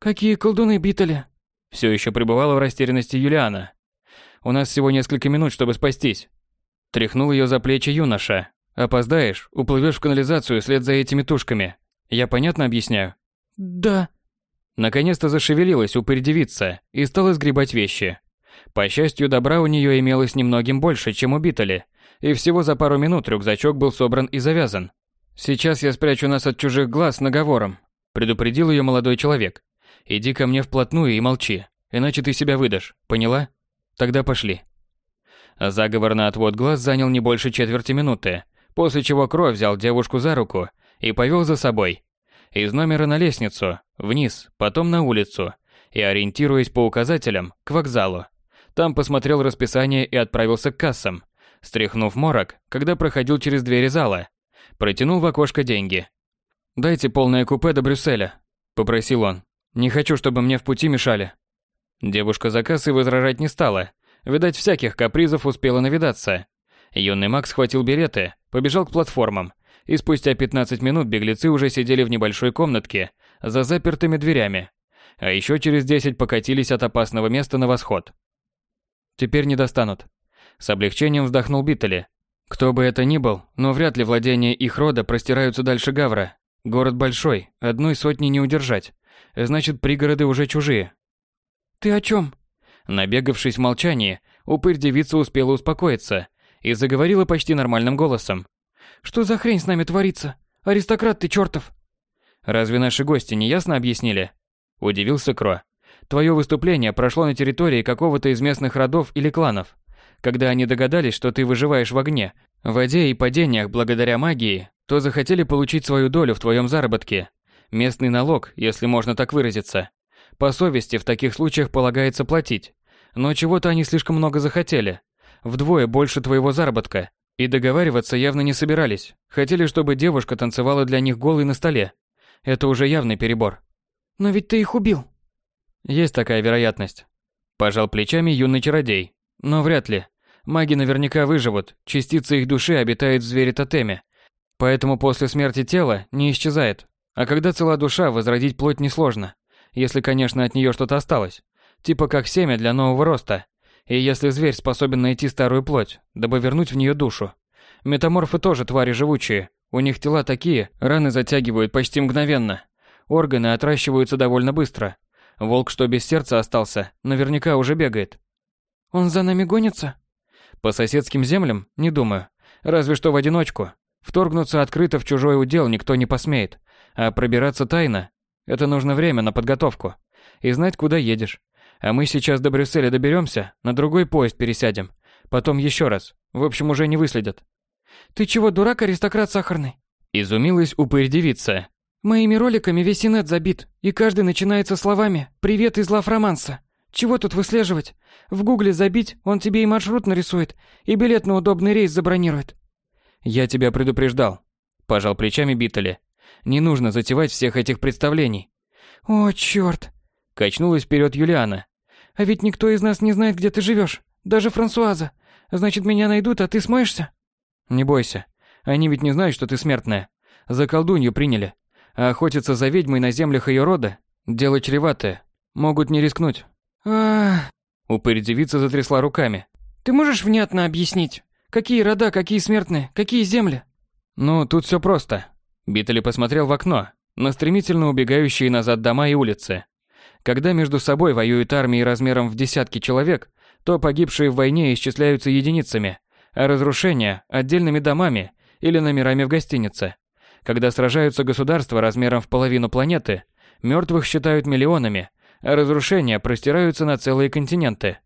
«Какие колдуны Биттеля?» Все еще пребывала в растерянности Юлиана. «У нас всего несколько минут, чтобы спастись». Тряхнул ее за плечи юноша. «Опоздаешь, уплывешь в канализацию вслед за этими тушками. Я понятно объясняю?» «Да», Наконец-то зашевелилась упырь-девица и стала сгребать вещи. По счастью, добра у нее имелось немногим больше, чем у Битали, и всего за пару минут рюкзачок был собран и завязан. «Сейчас я спрячу нас от чужих глаз наговором», – предупредил ее молодой человек. «Иди ко мне вплотную и молчи, иначе ты себя выдашь, поняла? Тогда пошли». Заговор на отвод глаз занял не больше четверти минуты, после чего Кро взял девушку за руку и повел за собой. Из номера на лестницу, вниз, потом на улицу, и, ориентируясь по указателям, к вокзалу. Там посмотрел расписание и отправился к кассам, стряхнув морок, когда проходил через двери зала. Протянул в окошко деньги. «Дайте полное купе до Брюсселя», – попросил он. «Не хочу, чтобы мне в пути мешали». Девушка за кассой возражать не стала. Видать, всяких капризов успела навидаться. Юный Макс схватил билеты, побежал к платформам, и спустя 15 минут беглецы уже сидели в небольшой комнатке за запертыми дверями, а еще через 10 покатились от опасного места на восход. Теперь не достанут. С облегчением вздохнул Биттели. Кто бы это ни был, но вряд ли владения их рода простираются дальше Гавра. Город большой, одной сотни не удержать. Значит, пригороды уже чужие. Ты о чем? Набегавшись в молчании, упырь девица успела успокоиться и заговорила почти нормальным голосом. Что за хрень с нами творится? Аристократ ты чертов!» «Разве наши гости не ясно объяснили?» Удивился Кро. «Твое выступление прошло на территории какого-то из местных родов или кланов. Когда они догадались, что ты выживаешь в огне, в воде и падениях благодаря магии, то захотели получить свою долю в твоем заработке. Местный налог, если можно так выразиться. По совести в таких случаях полагается платить. Но чего-то они слишком много захотели. Вдвое больше твоего заработка. И договариваться явно не собирались. Хотели, чтобы девушка танцевала для них голой на столе. Это уже явный перебор. Но ведь ты их убил. Есть такая вероятность. Пожал плечами юный чародей. Но вряд ли. Маги наверняка выживут. Частица их души обитает в звере-тотеме. Поэтому после смерти тела не исчезает. А когда цела душа, возродить плоть несложно. Если, конечно, от нее что-то осталось. Типа как семя для нового роста. И если зверь способен найти старую плоть, дабы вернуть в нее душу. Метаморфы тоже твари живучие. У них тела такие, раны затягивают почти мгновенно. Органы отращиваются довольно быстро. Волк, что без сердца остался, наверняка уже бегает. Он за нами гонится? По соседским землям? Не думаю. Разве что в одиночку. Вторгнуться открыто в чужой удел никто не посмеет. А пробираться тайно – это нужно время на подготовку. И знать, куда едешь. А мы сейчас до Брюсселя доберемся, на другой поезд пересядем. Потом еще раз. В общем, уже не выследят. Ты чего, дурак, аристократ сахарный? Изумилась упырь-девица. Моими роликами весь инет забит, и каждый начинается словами «Привет из Лав-Романса». Чего тут выслеживать? В гугле забить, он тебе и маршрут нарисует, и билет на удобный рейс забронирует. Я тебя предупреждал. Пожал плечами Биттели. Не нужно затевать всех этих представлений. О, чёрт. Качнулась вперед Юлиана. А ведь никто из нас не знает, где ты живешь, даже Франсуаза. Значит, меня найдут, а ты смоешься? Не бойся. Они ведь не знают, что ты смертная. За колдунью приняли. А охотиться за ведьмой на землях ее рода – дело чреватое. Могут не рискнуть. а Упырь девица затрясла руками. Ты можешь внятно объяснить, какие рода, какие смертные, какие земли? Ну, тут все просто. Биттели посмотрел в окно, на стремительно убегающие назад дома и улицы. Когда между собой воюют армии размером в десятки человек, то погибшие в войне исчисляются единицами, а разрушения – отдельными домами или номерами в гостинице. Когда сражаются государства размером в половину планеты, мертвых считают миллионами, а разрушения простираются на целые континенты.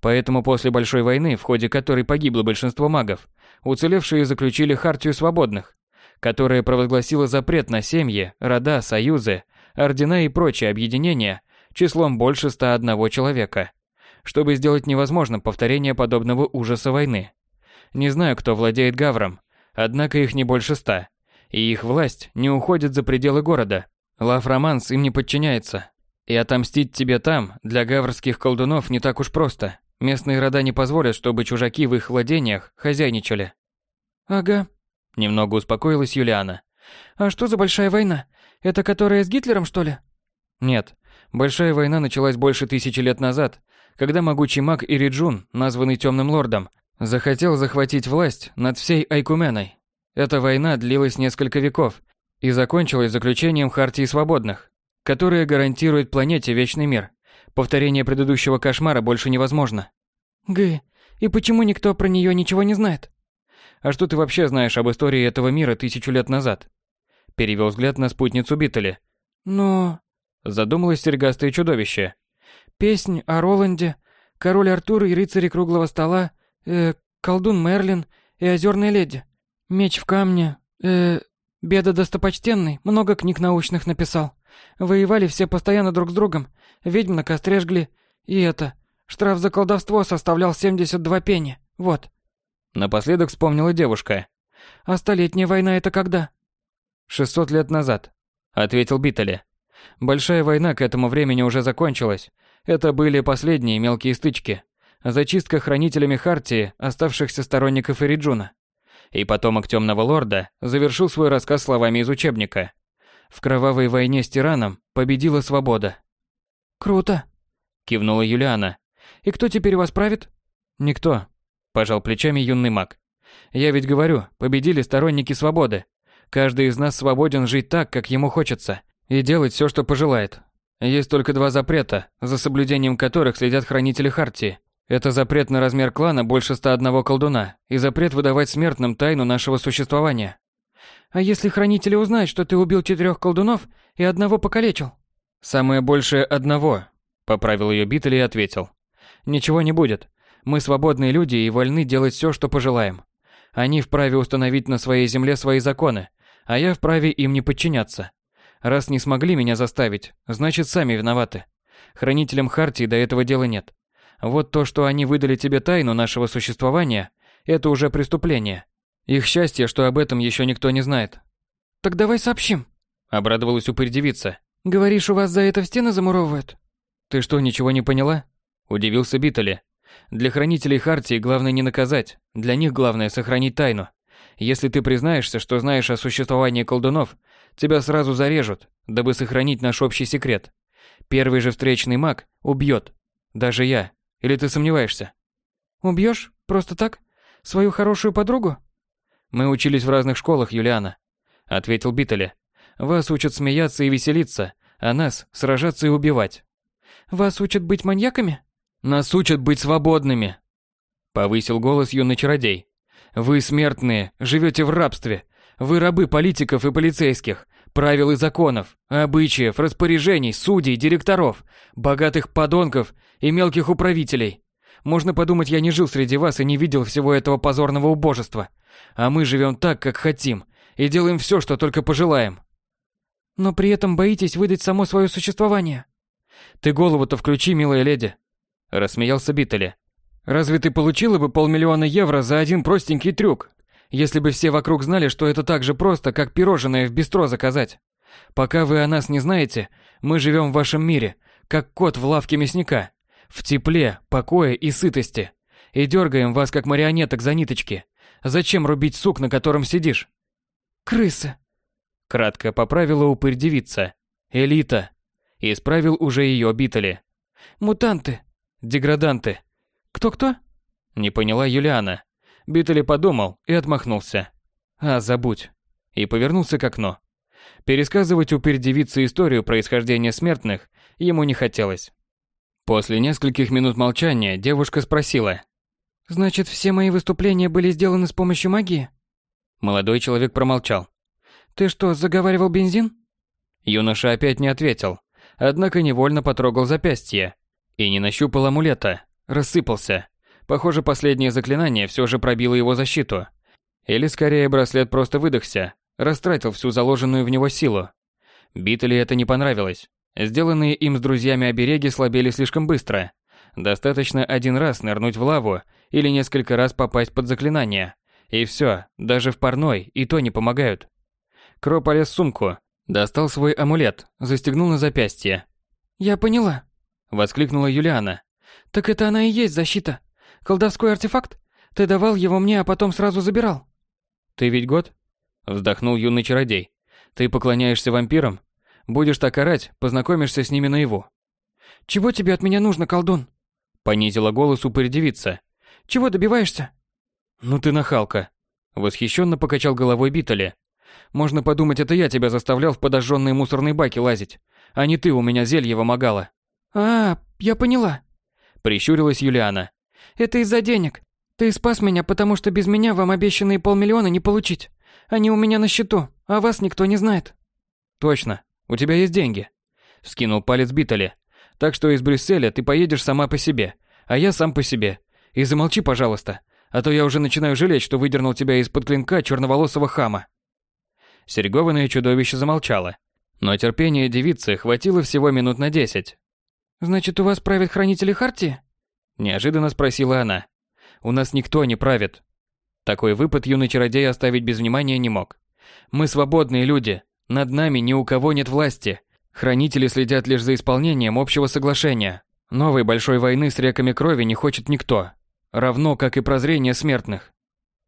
Поэтому после Большой войны, в ходе которой погибло большинство магов, уцелевшие заключили Хартию Свободных, которая провозгласила запрет на семьи, рода, союзы, ордена и прочие объединения числом больше 101 человека, чтобы сделать невозможным повторение подобного ужаса войны. Не знаю, кто владеет Гавром, однако их не больше ста, и их власть не уходит за пределы города. Лав-Романс им не подчиняется. И отомстить тебе там, для гаврских колдунов, не так уж просто. Местные рода не позволят, чтобы чужаки в их владениях хозяйничали. Ага. Немного успокоилась Юлиана. А что за большая война? Это которая с Гитлером, что ли? Нет. Большая война началась больше тысячи лет назад, когда могучий маг Ириджун, названный Темным Лордом, захотел захватить власть над всей Айкуменой. Эта война длилась несколько веков и закончилась заключением Хартии Свободных, которая гарантирует планете вечный мир. Повторение предыдущего кошмара больше невозможно. Г. И почему никто про нее ничего не знает? А что ты вообще знаешь об истории этого мира тысячу лет назад? Перевел взгляд на спутницу Биттели. Но... Задумалось серьгастое чудовище. Песнь о Роланде, король Артур и рыцари круглого стола, э, колдун Мерлин и озерная леди. Меч в камне, э, Беда достопочтенный, много книг научных написал. Воевали все постоянно друг с другом, ведьм на костре жгли. И это, штраф за колдовство составлял 72 пени, вот. Напоследок вспомнила девушка. А столетняя война это когда? 600 лет назад, ответил Биттели. Большая война к этому времени уже закончилась. Это были последние мелкие стычки. Зачистка хранителями Хартии оставшихся сторонников Ириджуна. И потомок Темного Лорда завершил свой рассказ словами из учебника. В кровавой войне с тираном победила свобода. Круто, кивнула Юлиана. И кто теперь вас правит? Никто, пожал плечами юный маг. Я ведь говорю, победили сторонники свободы. Каждый из нас свободен жить так, как ему хочется, и делать все, что пожелает. Есть только два запрета, за соблюдением которых следят хранители Хартии. Это запрет на размер клана больше 101 колдуна и запрет выдавать смертным тайну нашего существования. А если хранители узнают, что ты убил четырех колдунов и одного покалечил? Самое большее одного, поправил ее Битли и ответил. Ничего не будет. Мы свободные люди и вольны делать все, что пожелаем. Они вправе установить на своей земле свои законы, а я вправе им не подчиняться. Раз не смогли меня заставить, значит сами виноваты. Хранителям Хартии до этого дела нет. Вот то, что они выдали тебе тайну нашего существования, это уже преступление. Их счастье, что об этом еще никто не знает. Так давай сообщим. Обрадовалась упырь девица. Говоришь, у вас за это в стены замуровывают? Ты что, ничего не поняла? Удивился Биттели. Для хранителей Хартии главное не наказать, для них главное сохранить тайну. Если ты признаешься, что знаешь о существовании колдунов, тебя сразу зарежут, дабы сохранить наш общий секрет. Первый же встречный маг убьет. Даже я, или ты сомневаешься? Убьешь? Просто так? Свою хорошую подругу? Мы учились в разных школах, Юлиана, ответил Биттеле. Вас учат смеяться и веселиться, а нас сражаться и убивать. Вас учат быть маньяками? Нас учат быть свободными. Повысил голос юный чародей. Вы смертные, живете в рабстве. Вы рабы политиков и полицейских, Правил и законов, обычаев, распоряжений, судей, директоров, богатых подонков и мелких управителей. Можно подумать, я не жил среди вас и не видел всего этого позорного убожества. А мы живем так, как хотим, и делаем все, что только пожелаем. Но при этом боитесь выдать само свое существование. Ты голову-то включи, милая леди. Рассмеялся Биттели. Разве ты получила бы полмиллиона евро за один простенький трюк, если бы все вокруг знали, что это так же просто, как пирожное в бистро заказать? Пока вы о нас не знаете, мы живем в вашем мире, как кот в лавке мясника, в тепле, покое и сытости. И дергаем вас, как марионеток за ниточки. Зачем рубить сук, на котором сидишь? Крысы. Кратко поправила упырь девица. Элита. Исправил уже ее Битали. Мутанты. Деграданты. Кто-кто? Не поняла Юлиана. Битали подумал и отмахнулся. А, забудь. И повернулся к окну. Пересказывать упырь девице историю происхождения смертных ему не хотелось. После нескольких минут молчания девушка спросила. «Значит, все мои выступления были сделаны с помощью магии?» Молодой человек промолчал. «Ты что, заговаривал бензин?» Юноша опять не ответил, однако невольно потрогал запястье и не нащупал амулета, рассыпался. Похоже, последнее заклинание все же пробило его защиту. Или скорее браслет просто выдохся, растратил всю заложенную в него силу. Битали это не понравилось. Сделанные им с друзьями обереги слабели слишком быстро. Достаточно один раз нырнуть в лаву или несколько раз попасть под заклинание. И все, даже в парной и то не помогают. Кро полез в сумку, достал свой амулет, застегнул на запястье. «Я поняла», — воскликнула Юлиана. «Так это она и есть защита. Колдовской артефакт? Ты давал его мне, а потом сразу забирал». «Ты ведь год?» — вздохнул юный чародей. «Ты поклоняешься вампирам? Будешь так орать, познакомишься с ними наяву». «Чего тебе от меня нужно, колдун?» Понизила голос упырь девица. «Чего добиваешься?» «Ну ты нахалка!» Восхищенно покачал головой Битали. «Можно подумать, это я тебя заставлял в подожженные мусорные баки лазить, а не ты у меня зелье вымогала». «А, я поняла», — прищурилась Юлиана. «Это из-за денег. Ты спас меня, потому что без меня вам обещанные полмиллиона не получить. Они у меня на счету, а вас никто не знает». «Точно. У тебя есть деньги», — вскинул палец Битали. «Так что из Брюсселя ты поедешь сама по себе, а я сам по себе. И замолчи, пожалуйста, а то я уже начинаю жалеть, что выдернул тебя из-под клинка черноволосого хама. Серегованное чудовище замолчало, но терпения девицы хватило всего минут на десять. «Значит, у вас правят хранители Хартии?» Неожиданно спросила она. «У нас никто не правит». Такой выпад юный чародей оставить без внимания не мог. «Мы свободные люди. Над нами ни у кого нет власти. Хранители следят лишь за исполнением общего соглашения. Новой большой войны с реками крови не хочет никто равно как и прозрение смертных.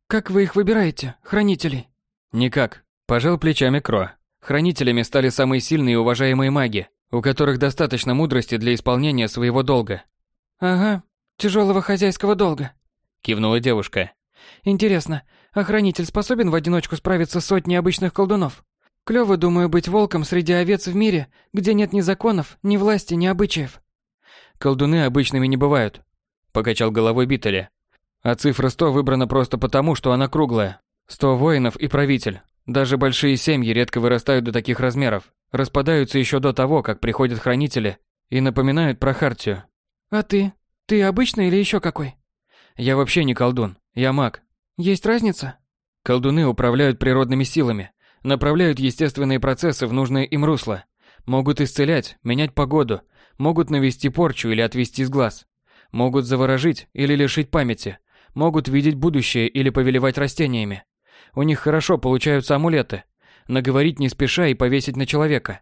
Как вы их выбираете, хранителей? Никак. Пожал плечами Кро. Хранителями стали самые сильные и уважаемые маги, у которых достаточно мудрости для исполнения своего долга. Ага, тяжелого хозяйского долга. Кивнула девушка. Интересно, а хранитель способен в одиночку справиться с сотней обычных колдунов? Клёво, думаю, быть волком среди овец в мире, где нет ни законов, ни власти, ни обычаев. Колдуны обычными не бывают, покачал головой Биттеле. А цифра 100 выбрана просто потому, что она круглая. 100 воинов и правитель. Даже большие семьи редко вырастают до таких размеров, распадаются еще до того, как приходят хранители и напоминают про хартию. А ты? Ты обычный или еще какой? Я вообще не колдун, я маг. Есть разница? Колдуны управляют природными силами, направляют естественные процессы в нужное им русло, могут исцелять, менять погоду, могут навести порчу или отвести с глаз. Могут заворожить или лишить памяти. Могут видеть будущее или повелевать растениями. У них хорошо получаются амулеты. Наговорить не спеша и повесить на человека.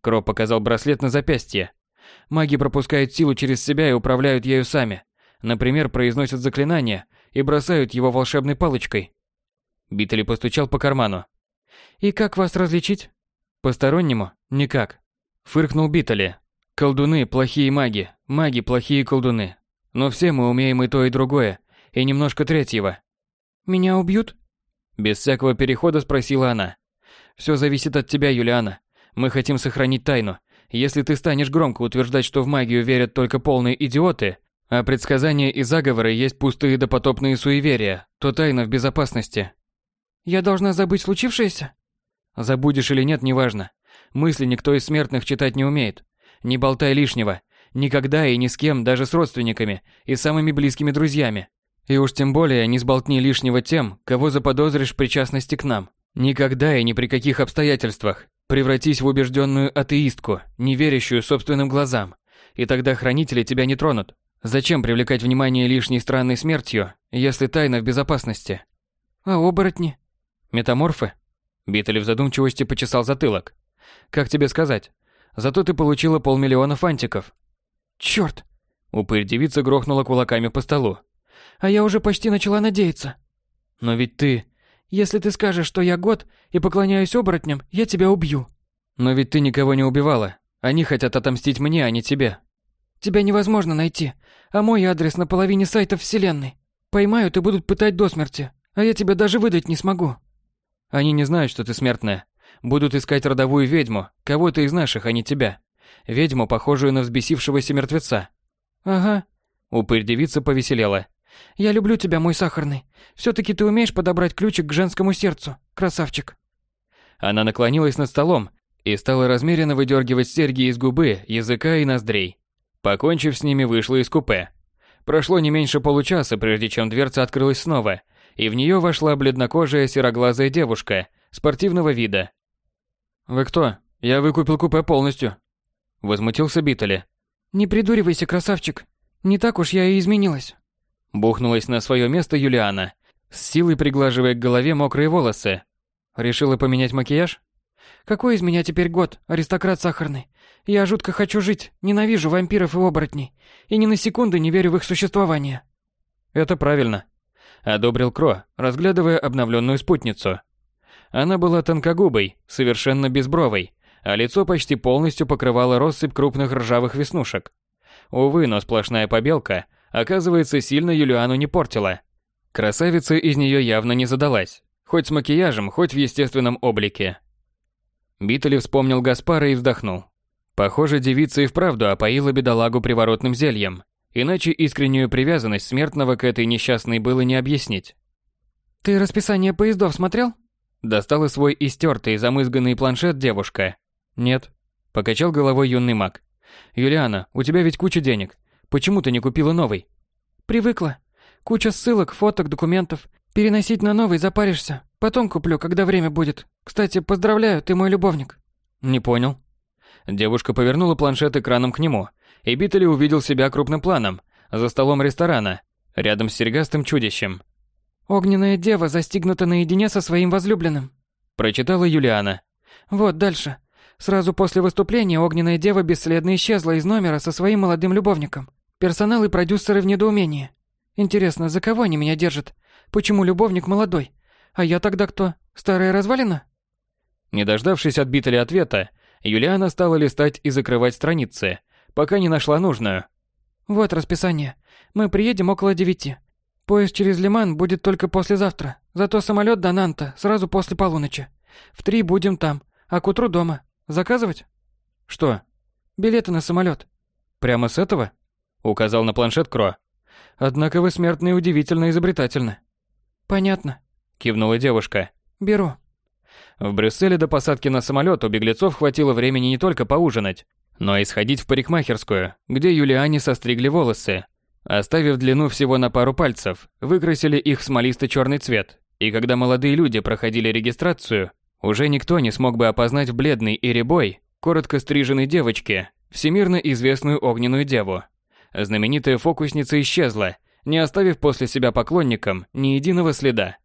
Кро показал браслет на запястье. Маги пропускают силу через себя и управляют ею сами. Например, произносят заклинание и бросают его волшебной палочкой. Битли постучал по карману. «И как вас различить?» «Постороннему? Никак». Фыркнул Битали, Колдуны – плохие маги, маги – плохие колдуны. Но все мы умеем и то, и другое, и немножко третьего. Меня убьют? Без всякого перехода спросила она. Все зависит от тебя, Юлиана. Мы хотим сохранить тайну. Если ты станешь громко утверждать, что в магию верят только полные идиоты, а предсказания и заговоры есть пустые допотопные суеверия, то тайна в безопасности. Я должна забыть случившееся? Забудешь или нет, неважно. Мысли никто из смертных читать не умеет. Не болтай лишнего. Никогда и ни с кем, даже с родственниками и самыми близкими друзьями. И уж тем более не сболтни лишнего тем, кого заподозришь в причастности к нам. Никогда и ни при каких обстоятельствах. Превратись в убежденную атеистку, не верящую собственным глазам. И тогда хранители тебя не тронут. Зачем привлекать внимание лишней странной смертью, если тайна в безопасности? А оборотни? Метаморфы? Биттель в задумчивости почесал затылок. Как тебе сказать? Зато ты получила полмиллиона фантиков. Чёрт! Упырь-девица грохнула кулаками по столу. А я уже почти начала надеяться. Но ведь ты... Если ты скажешь, что я год и поклоняюсь оборотням, я тебя убью. Но ведь ты никого не убивала. Они хотят отомстить мне, а не тебе. Тебя невозможно найти, а мой адрес на половине сайта Вселенной. Поймают и будут пытать до смерти, а я тебя даже выдать не смогу. Они не знают, что ты смертная. Будут искать родовую ведьму, кого-то из наших, а не тебя. Ведьму, похожую на взбесившегося мертвеца. Ага. Упырь-девица повеселела. Я люблю тебя, мой сахарный. все таки ты умеешь подобрать ключик к женскому сердцу, красавчик. Она наклонилась над столом и стала размеренно выдергивать серьги из губы, языка и ноздрей. Покончив с ними, вышла из купе. Прошло не меньше получаса, прежде чем дверца открылась снова, и в нее вошла бледнокожая сероглазая девушка спортивного вида. «Вы кто? Я выкупил купе полностью», — возмутился Биттеле. «Не придуривайся, красавчик. Не так уж я и изменилась». Бухнулась на свое место Юлиана, с силой приглаживая к голове мокрые волосы. Решила поменять макияж? Какой из меня теперь год, аристократ сахарный? Я жутко хочу жить, ненавижу вампиров и оборотней, и ни на секунду не верю в их существование. Это правильно, одобрил Кро, разглядывая обновленную спутницу. Она была тонкогубой, совершенно безбровой, а лицо почти полностью покрывало россыпь крупных ржавых веснушек. Увы, но сплошная побелка – оказывается, сильно Юлиану не портила. Красавица из нее явно не задалась, хоть с макияжем, хоть в естественном облике. Биттель вспомнил Гаспара и вздохнул. Похоже, девица и вправду опоила бедолагу приворотным зельем, иначе искреннюю привязанность смертного к этой несчастной было не объяснить. «Ты расписание поездов смотрел?» Достала свой истертый, замызганный планшет девушка. «Нет», – покачал головой юный маг. «Юлиана, у тебя ведь куча денег. Почему ты не купила новый? Привыкла. Куча ссылок, фоток, документов. Переносить на новый запаришься. Потом куплю, когда время будет. Кстати, поздравляю, ты мой любовник. Не понял. Девушка повернула планшет экраном к нему, и Биттель увидел себя крупным планом, за столом ресторана, рядом с серьгастым чудищем. «Огненная дева застигнута наедине со своим возлюбленным», – прочитала Юлиана. «Вот дальше. Сразу после выступления огненная дева бесследно исчезла из номера со своим молодым любовником. Персонал и продюсеры в недоумении. Интересно, за кого они меня держат? Почему любовник молодой? А я тогда кто? Старая развалина? Не дождавшись от Биттеля ответа, Юлиана стала листать и закрывать страницы, пока не нашла нужную. Вот расписание. Мы приедем около девяти. Поезд через Лиман будет только послезавтра. Зато самолет до Нанта сразу после полуночи. В три будем там, а к утру дома. Заказывать? Что? Билеты на самолет. Прямо с этого? Указал на планшет Кро. Однако вы смертные удивительно изобретательны. Понятно. Кивнула девушка. Беру. В Брюсселе до посадки на самолет у беглецов хватило времени не только поужинать, но и сходить в парикмахерскую, где Юлиане состригли волосы. Оставив длину всего на пару пальцев, выкрасили их в смолисто-черный цвет, и когда молодые люди проходили регистрацию, уже никто не смог бы опознать в бледной и рябой, коротко стриженной девочке, всемирно известную огненную деву. Знаменитая фокусница исчезла, не оставив после себя поклонникам ни единого следа.